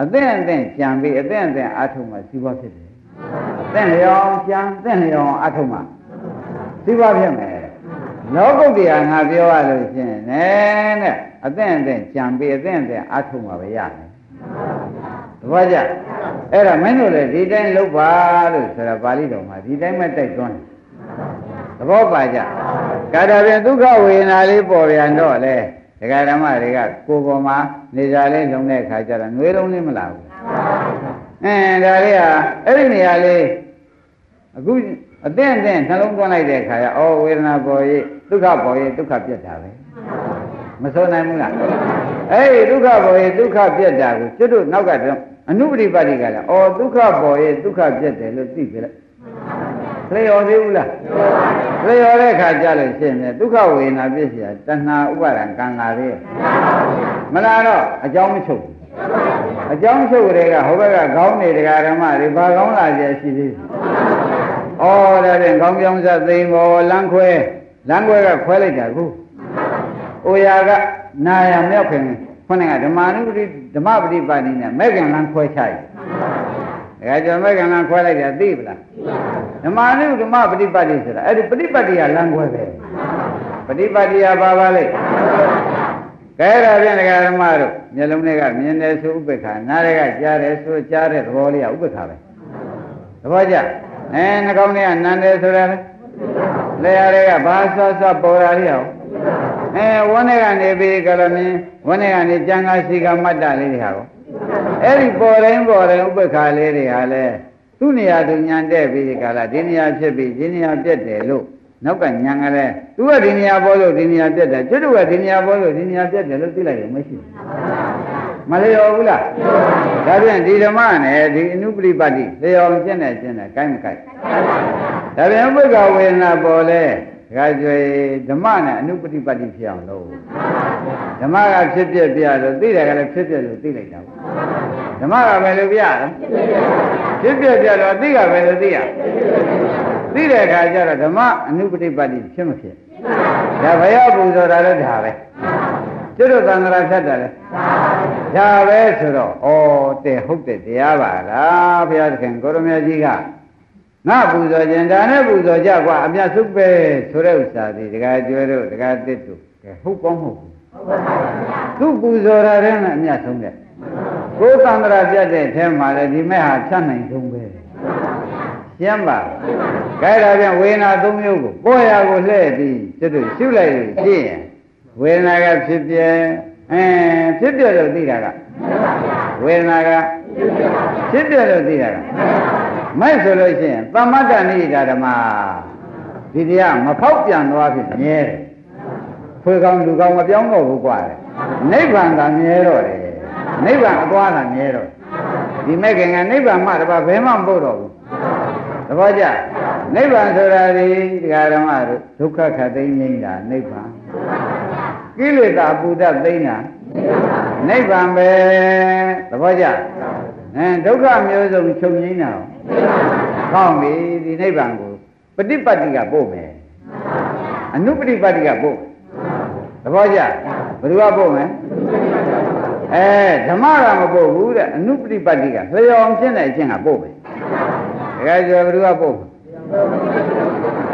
အသင့်အသင့်ကြံပြီးအသင့်အသင့်အာထုံမှစီးပွားဖြစ်တယ်။သင့်လျောင်ကြံသင့်လျောင်အာထုံမှစီးပွားဖြစ်မယ်။လောကုတ္တရာငါပြောရလို့ရှိရင်နဲ့တဲ့အသင့်အသင့်ကြံပြီးအသင့်အသင့်အာထုံမှပဲရမယ်။တပည့်ကြအဲ့ဒါမင်းတို့လည်းဒီတိုင်းလုပ်ပါလို့ဆိုတာပါဠိတော်မှာဒီတိုင်းပဲတိုက်တွန်းတယ်။ သဘောပါကြကာတာပြန်ဒုက္ခဝေဒနာလေးပေါ်ပြန်တော့လေဒကာဓမ္မတွေကကိုယ်ပေါ်မှာနေစားလေးလုံတဲ့ခါကျတော့နှွေးလုံးလေးမလာဘူးအင်းဒါလေးဟာအဲ့ဒီနေရာလေးအခုအသင့်အသင့်နှလုံးသွင်းလိုက်တဲ့ခါကျဩဝေဒနာပေါ်ရေးဒုက္ခပေါ်ရေးဒုက္ခပြတ်တာပဲမစိုးနိုင်ဘူးလားအဲ့ဒီဒုက္ခပေါ်ရေးဒုက္ခပြတ်တာကိုကျွတ်တို့နောက်ကတော့အနုပရိပါတိကလည်းဩဒုက္ခပေါ်ရေးဒုက္ခပြတ်တယ်လို့သိပြီလား လျော်သေးဘူးလားလျော်တဲ့ခါကြလို့ရှင်းတယ်ဒုက္ခဝေဒနာပြည့်စရာတဏှာဥပါဒံကံလာသေးမလားတော့အကြောင်းမချုပ်အကြောင်းချုပ်တွေကဟိုဘက်ကခေါင်းနေတရားဓမ္မတွေဘာကောင်းလာကြရှိသေးဩဒါဖြင့်ခေါင်းပြောင်းစားသိမ်ပေါ်လမ်းခွဲလမ်းခွဲကခွဲလိုက်တာခုအိုရာကနာယမြောက်ခင်ခொနဲ့ကဓမ္မနုပတိဓမ္မပฏิပါဏိနဲ့မဲ့ခင်လမ်းခွဲချလိုက် ဒါကြောင့်မဲ့ခင်လမ်းခွဲလိုက်တာသိပလားဓမ္မနုဓမ္မပฏิပါတိဆိုတာအဲ့ဒီပฏิပတ်တိကလမ်းခွဲပဲပฏิပတ်တိကဘာပါလဲကဲဒါဖြင့်ဒကာဓမ္မတို့မျက်လုံးတွေကမြင်တယ်ဆိုဥပ္ပခာနားတွေကကြားတယ်ဆိုကြားတဲ့သဘောလေးကဥပ္ပခာပဲသဘောကျအဲနှာခေါင်းတွေကနန်းတယ်ဆိုတာလေလျှာတွေကဘာဆွဆွပေါ်တာလေးဟောအဲဝန်းတွေကနေပြီးကလမင်းဝန်းတွေကနေကြံကားစီကမတ်တလေးတွေဟာကော အဲ့ဒီပေါ်တိုင်းပေါ်တိုင်းဥပ္ပခာလေးတွေဟာလဲသူ့နေရာသူညံတဲ့ပြီးကလာဒီနေရာဖြစ်ပြီးဒီနေရာပြတ်တယ်လို့နောက်ကညံကလေးသူကဒီနေရာပေါ်လို့ဒီနေရာပြတ်တယ်ကျွတ်တို့ကဒီနေရာပေါ်လို့ဒီနေရာပြတ်တယ်လို့သိလိုက်ရင်မရှိဘူးမလျော်ဘူးလားဒါပြန်ဒီဓမ္မနဲ့ဒီအနုပရိပတ်တိလျော်ကျင့်တယ်ကျင့်တယ်ကိုင်းမကိုင်းဒါပြန်ဥပ္ပကဝေဒနာပေါ်လဲ ဒါကြွေဓမ္မနဲ့အနုပရိပတ်တိဖြစ်အောင်လုပ်ဓမ္မကဖြစ်ပြပြလို့သိတယ်ကလည်းဖြစ်ပြလို့သိလိုက်တာဓမ္မကပဲလို့ပြရဖြစ်ပြပြတော့သိကပဲလို့သိရသိတဲ့အခါကျတော့ဓမ္မအနုပရိပတ်တိဖြစ်မဖြစ်ဒါဘယပူဇော်တာလည်းဒါပဲကျွတ်တို့သံဃာဖြတ်တယ်လေဒါပဲဆိုတော့ဩတဲ့ဟုတ်တဲ့တရားပါလားဘုရားသခင်ကိုရမကြီးက ငါပူဇော်ခြင်းဒါနဲ့ပူဇော်ကြကွာအမြတ်စုပဲဆိုတဲ့ဥစ္စာဒီဒကာကျွဲတို့ဒကာတစ်တို့ကဲဟုတ်ကောင်းမဟုတ်ဘူးသူပူဇော်တာတဲ့နဲ့အမြတ်ဆုံးတဲ့ကိုယ်သံဃာပြတ်တဲ့အထဲမှာလည်းဒီမဲ့ဟာဖြတ်နိုင်ဆုံးပဲရှင်းပါခဲဒါပြန်ဝေဒနာ၃မျိုးကိုပေါ်ရာကိုလှည့်ပြီးကျွတ်တို့ရှုလိုက်လို့ရှင်းရင်ဝေဒနာကဖြစ်ပြအဲဖြစ်ပြလို့သိတာကဝေဒနာကဖြစ်ပြလို့သိတာက မိုက်ဆိုလို့ရှိရင်သမတ္တနိဒာဓမ္မဒီတရားမဖောက်ပြန်သွားဖြစ်မြဲတယ်ဖွေကောင်းလူကောင်းမပြောင်းတော့ဘူးกว่าတယ်နိဗ္ဗာန်ကမြဲတော့တယ်နိဗ္ဗာန်အသွားကမြဲတော့ဒီမဲ့ခင်ကနိဗ္ဗာန်မှတပါဘယ်မှမပို့တော့ဘူးသဘောကျနိဗ္ဗာန်ဆိုတာဒီတရားဓမ္မတို့ဒုက္ခခတ်သိမ်းငြိမ်းတာနိဗ္ဗာန်ကိလေသာပူတတ်သိမ်းတာနိဗ္ဗာန်ပဲသဘောကျ အဲဒုက္ခမျိုးစုံချုပ်ငြိမ်းတာကောင်းပြီဒီနိဗ္ဗာန်ကိုပฏิပတ်တိကပို့မယ်အနုပฏิပတ်တိကပို့သဘောကျဘယ်သူကပို့မယ်အဲဓမ္မကမပို့ဘူးတဲ့အနုပฏิပတ်တိကလျော်အောင်ဖြစ်တဲ့အချင်းကပို့မယ်တကယ်ဆိုဘယ်သူကပို့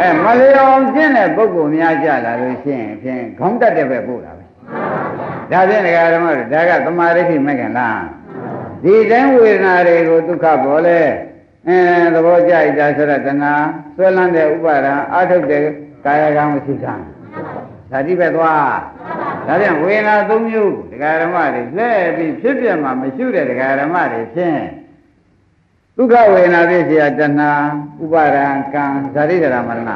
အဲမလျော်အောင်ဖြစ်တဲ့ပုဂ္ဂိုလ်များကြလာလို့ရှိရင်ဖြင့်ခေါင်းတက်တဲ့ပဲပို့တာပဲဒါဖြင့်ဒကာဓမ္မတို့ဒါကသမာဓိရှိမဲ့ခင်လား ဒီတိုင်းဝေဒနာတွေကိုဒုက္ခပေါ်လဲအဲသဘောကျိတာဆိုတော့တဏှာဆွဲလန်းတဲ့ဥပါဒံအာထုတ်တဲ့ကာယကံမရှိကံဓာတိပဲသွားဒါပြန်ဝေဒနာ၃မျိုးဒကာဓမ္မတွေလှည့်ပြီးဖြစ်ပြမှာမရှိတဲ့ဒကာဓမ္မတွေဖြင့်ဒုက္ခဝေဒနာဖြစ်เสียတဏှာဥပါဒံကံဓာတိဒရာမရဏ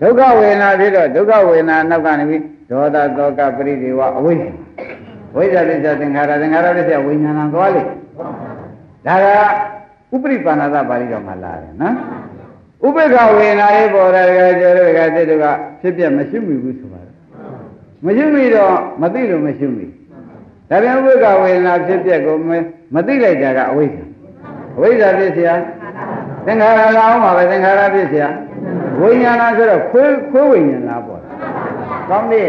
ဒုက္ခဝေဒနာဖြစ်တော့ဒုက္ခဝေဒနာနောက်ကနေပြီးဒေါသတောကပရိဒေဝအဝိဇ္ဇာဝိဇ္ဇာပစ္စသင်္ခါရသင်္ခါရပစ္စဝိညာဏသွားလေ ဒါကဥပရိပါဏသပါဠိတော်မှာလာတယ်နော်ဥပေက္ခဝေဒနာလေးပေါ်တယ်ကကျော်တဲ့ကတိတို့ကဖြစ်ပြမရှိမိဘူးဆိုပါတော့မရှိမိတော့မသိလို့မရှိမိဒါပြန်ဥပေက္ခဝေဒနာဖြစ်ပြကိုမသိလိုက်တာကအဝိဇ္ဇာအဝိဇ္ဇာဖြစ်เสียသင်္ခါရလာအောင်ပါပဲသင်္ခါရဖြစ်เสียဝိညာဏဆိုတော့ခွေးခွေးဝိညာဏပေါ်တာကောင်းပြီ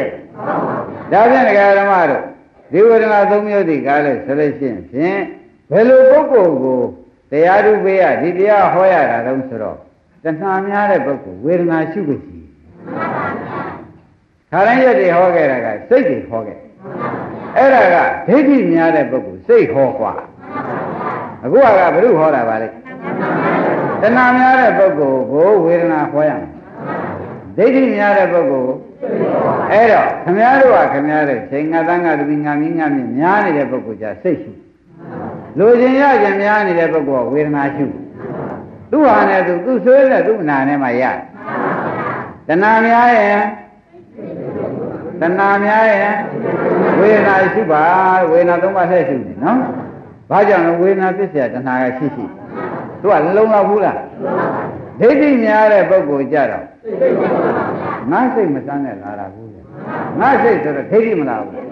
ဒါပြန်ဒကာဓမ္မတို့ဒီဝေဒနာသုံးမျိုးဒီကားလို့ဆိုလို့ရှိရင်ဖြင့် ဘယ်လိုပုဂ္ဂိုလ်ကိုတရားဓုပေးရဒီတရားဟောရတာတုံးဆိုတော့တဏှာများတဲ့ပုဂ္ဂိုလ်ဝေဒနာရှုခွင့်ရှိခါတိုင်းရက်တွေဟောခဲ့တာကစိတ်တွေဟောခဲ့အဲ့ဒါကဒိဋ္ဌိများတဲ့ပုဂ္ဂိုလ်စိတ်ဟောกว่าအခုကဘုရုဟောတာပါလေတဏှာများတဲ့ပုဂ္ဂိုလ်ကိုဝေဒနာဟောရမယ်ဒ ဒိဋ္ဌိများတဲ့ပုဂ္ဂိုလ်အဲ့တော့ခမည်းတော်ကခမည်းတော်ချိန်ငါတန်းကတပီငါမင်းငါမြင့်များနေတဲ့ပုဂ္ဂိုလ်ကြစိတ်ရှု လူချင်းရကြများနေတဲ့ပုဂ္ဂိုလ်ကဝေဒနာရှုသူ့ဟာနဲ့သူသူ့ဆွေးနဲ့သူ့နာနဲ့မှရတယ်တဏှာများရဲ့တဏှာများရဲ့ဝေဒနာရှုပါဝေဒနာသုံးပါးဆက်ရှုနေနော်ဘာကြောင့်လဲဝေဒနာပစ္စယတဏှာကရှိရှိသူကလုံလောက်ဘူးလားဒိဋ္ဌိများတဲ့ပုဂ္ဂိုလ်ကြတော့ငါစိတ်မစမ်းနဲ့လာတာဘူး ငါစိတ်ဆိုတော့ဒိဋ္ဌိမလားဘူး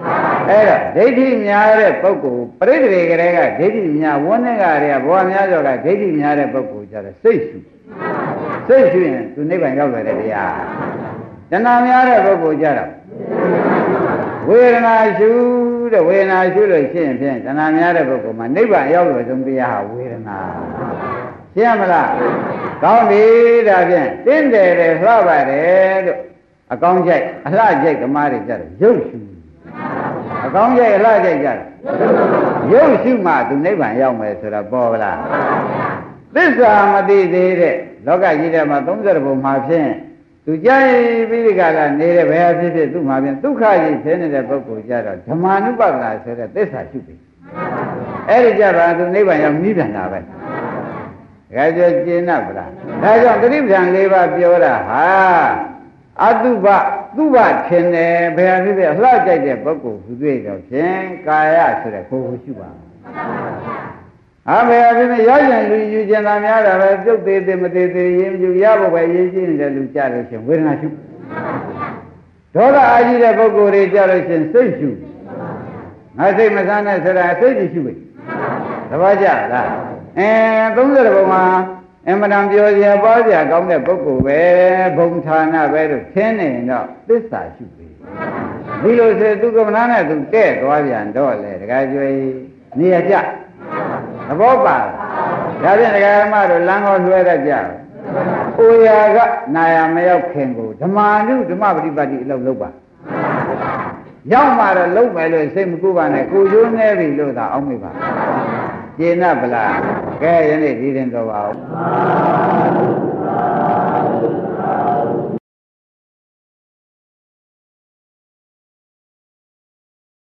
အဲ့တော့ဒိဋ္ဌိများတဲ့ပုဂ္ဂိုလ်ပရိသေတွေကလေးကဒိဋ္ဌိများဝန်းနဲ့ကတွေကဘောများကျော်ကဒိဋ္ဌိများတဲ့ပုဂ္ဂိုလ်ကြတော့စိတ်ရှုစိတ်ရှုရင်သူနိဗ္ဗာန်ရောက်လာတယ်တရားတဏှာများတဲ့ပုဂ္ဂိုလ်ကြတော့ဝေဒနာရှုတဲ့ဝေဒနာရှုလို့ရှိရင်ဖြင့်တဏှာများတဲ့ပုဂ္ဂိုလ်မှာနိဗ္ဗာန်ရောက်လို့ဆုံးတရားဟာဝေဒနာရှင်းမလားကောင်းပြီဒါဖြင့်တင်းတယ်တယ်လှပါတယ်လို့ အကောင်းကြိုက်အလှကြိုက်ဓမ္မတွေကြတယ်ရုပ်ရှုအကောင်းကြိုက်အလှကြိုက်ကြတယ်ရုပ်ရှုမှသူနိဗ္ဗာန်ရောက်မယ်ဆိုတာပေါ်ပါလားသစ္စာမသိသေးတဲ့လောကကြီးထဲမှာ30ဘုံမှာဖြင့်သူကြိုက်ပြီးဒီကလာနေတဲ့ဘယ်ဖြစ်ဖြစ်သူ့မှာဖြင့်ဒုက္ခကြီးဖြစ်နေတဲ့ပုဂ္ဂိုလ်ကြတော့ဓမ္မာနုပဒနာဆိုတဲ့သစ္စာရှုပြီအဲ့ဒီကြတော့သူနိဗ္ဗာန်ရောက်ပြီးပြန်တာပဲဒါကြောင့်ကျင့်납ဗလားဒါကြောင့်သတိပ္ပံ၄ပါးပြောတာဟာ အတုပသူ့ဘထင်တယ်ဘယ်ဟာဖြစ်ဖြစ်လှကြိုက်တဲ့ပုဂ္ဂိုလ်သူတွေ့တော့ဖြင့်ကာယဆိုတဲ့ကိုယ်ကိုရှုပါအမေအဖေရရင်လူယူကျင်တာများတာပဲပြုတ်သေးသေးမသေးသေးရင်ယူရဖို့ပဲရေးကြည့်နေတဲ့လူကြလို့ရှင်ဝေဒနာရှုဒေါသအာကြီးတဲ့ပုဂ္ဂိုလ်တွေကြလို့ရှင်စိတ်ရှုငါစိတ်မဆန်းတဲ့ဆိုတာစိတ်ကြည့်ရှုပဲတပည့်ကြလားအဲ30ဘုံမှာ အမှန်တန်ပြောစရာပေါ်စရာကောင်းတဲ့ပုဂ္ဂိုလ်ပဲဘုံဌာနပဲလို့ခင်းနေတော့သစ္စာရှုပြီဒီလိုဆိုသူကမ္မနာနဲ့သူတဲ့သွားပြန်တော့လေတခါကျွေးနေရကြသဘောပါဒါဖြင့်ဒကာဓမ္မတို့လမ်းတော်လွှဲတတ်ကြ။အိုရာကနာယမရောက်ခင်ကိုဓမ္မာနုဓမ္မပฏิပတ်တိအလုပ်လုပ်ပါ။ရောက်မှတော့လုပ်မယ်လို့စိတ်မကူပါနဲ့ကိုကျိုးနေပြီလို့သာအောက်မိပါ။ ကျေနပ်ဗလား။ကဲယနေ့ဒီရင်တော့ပါဦး။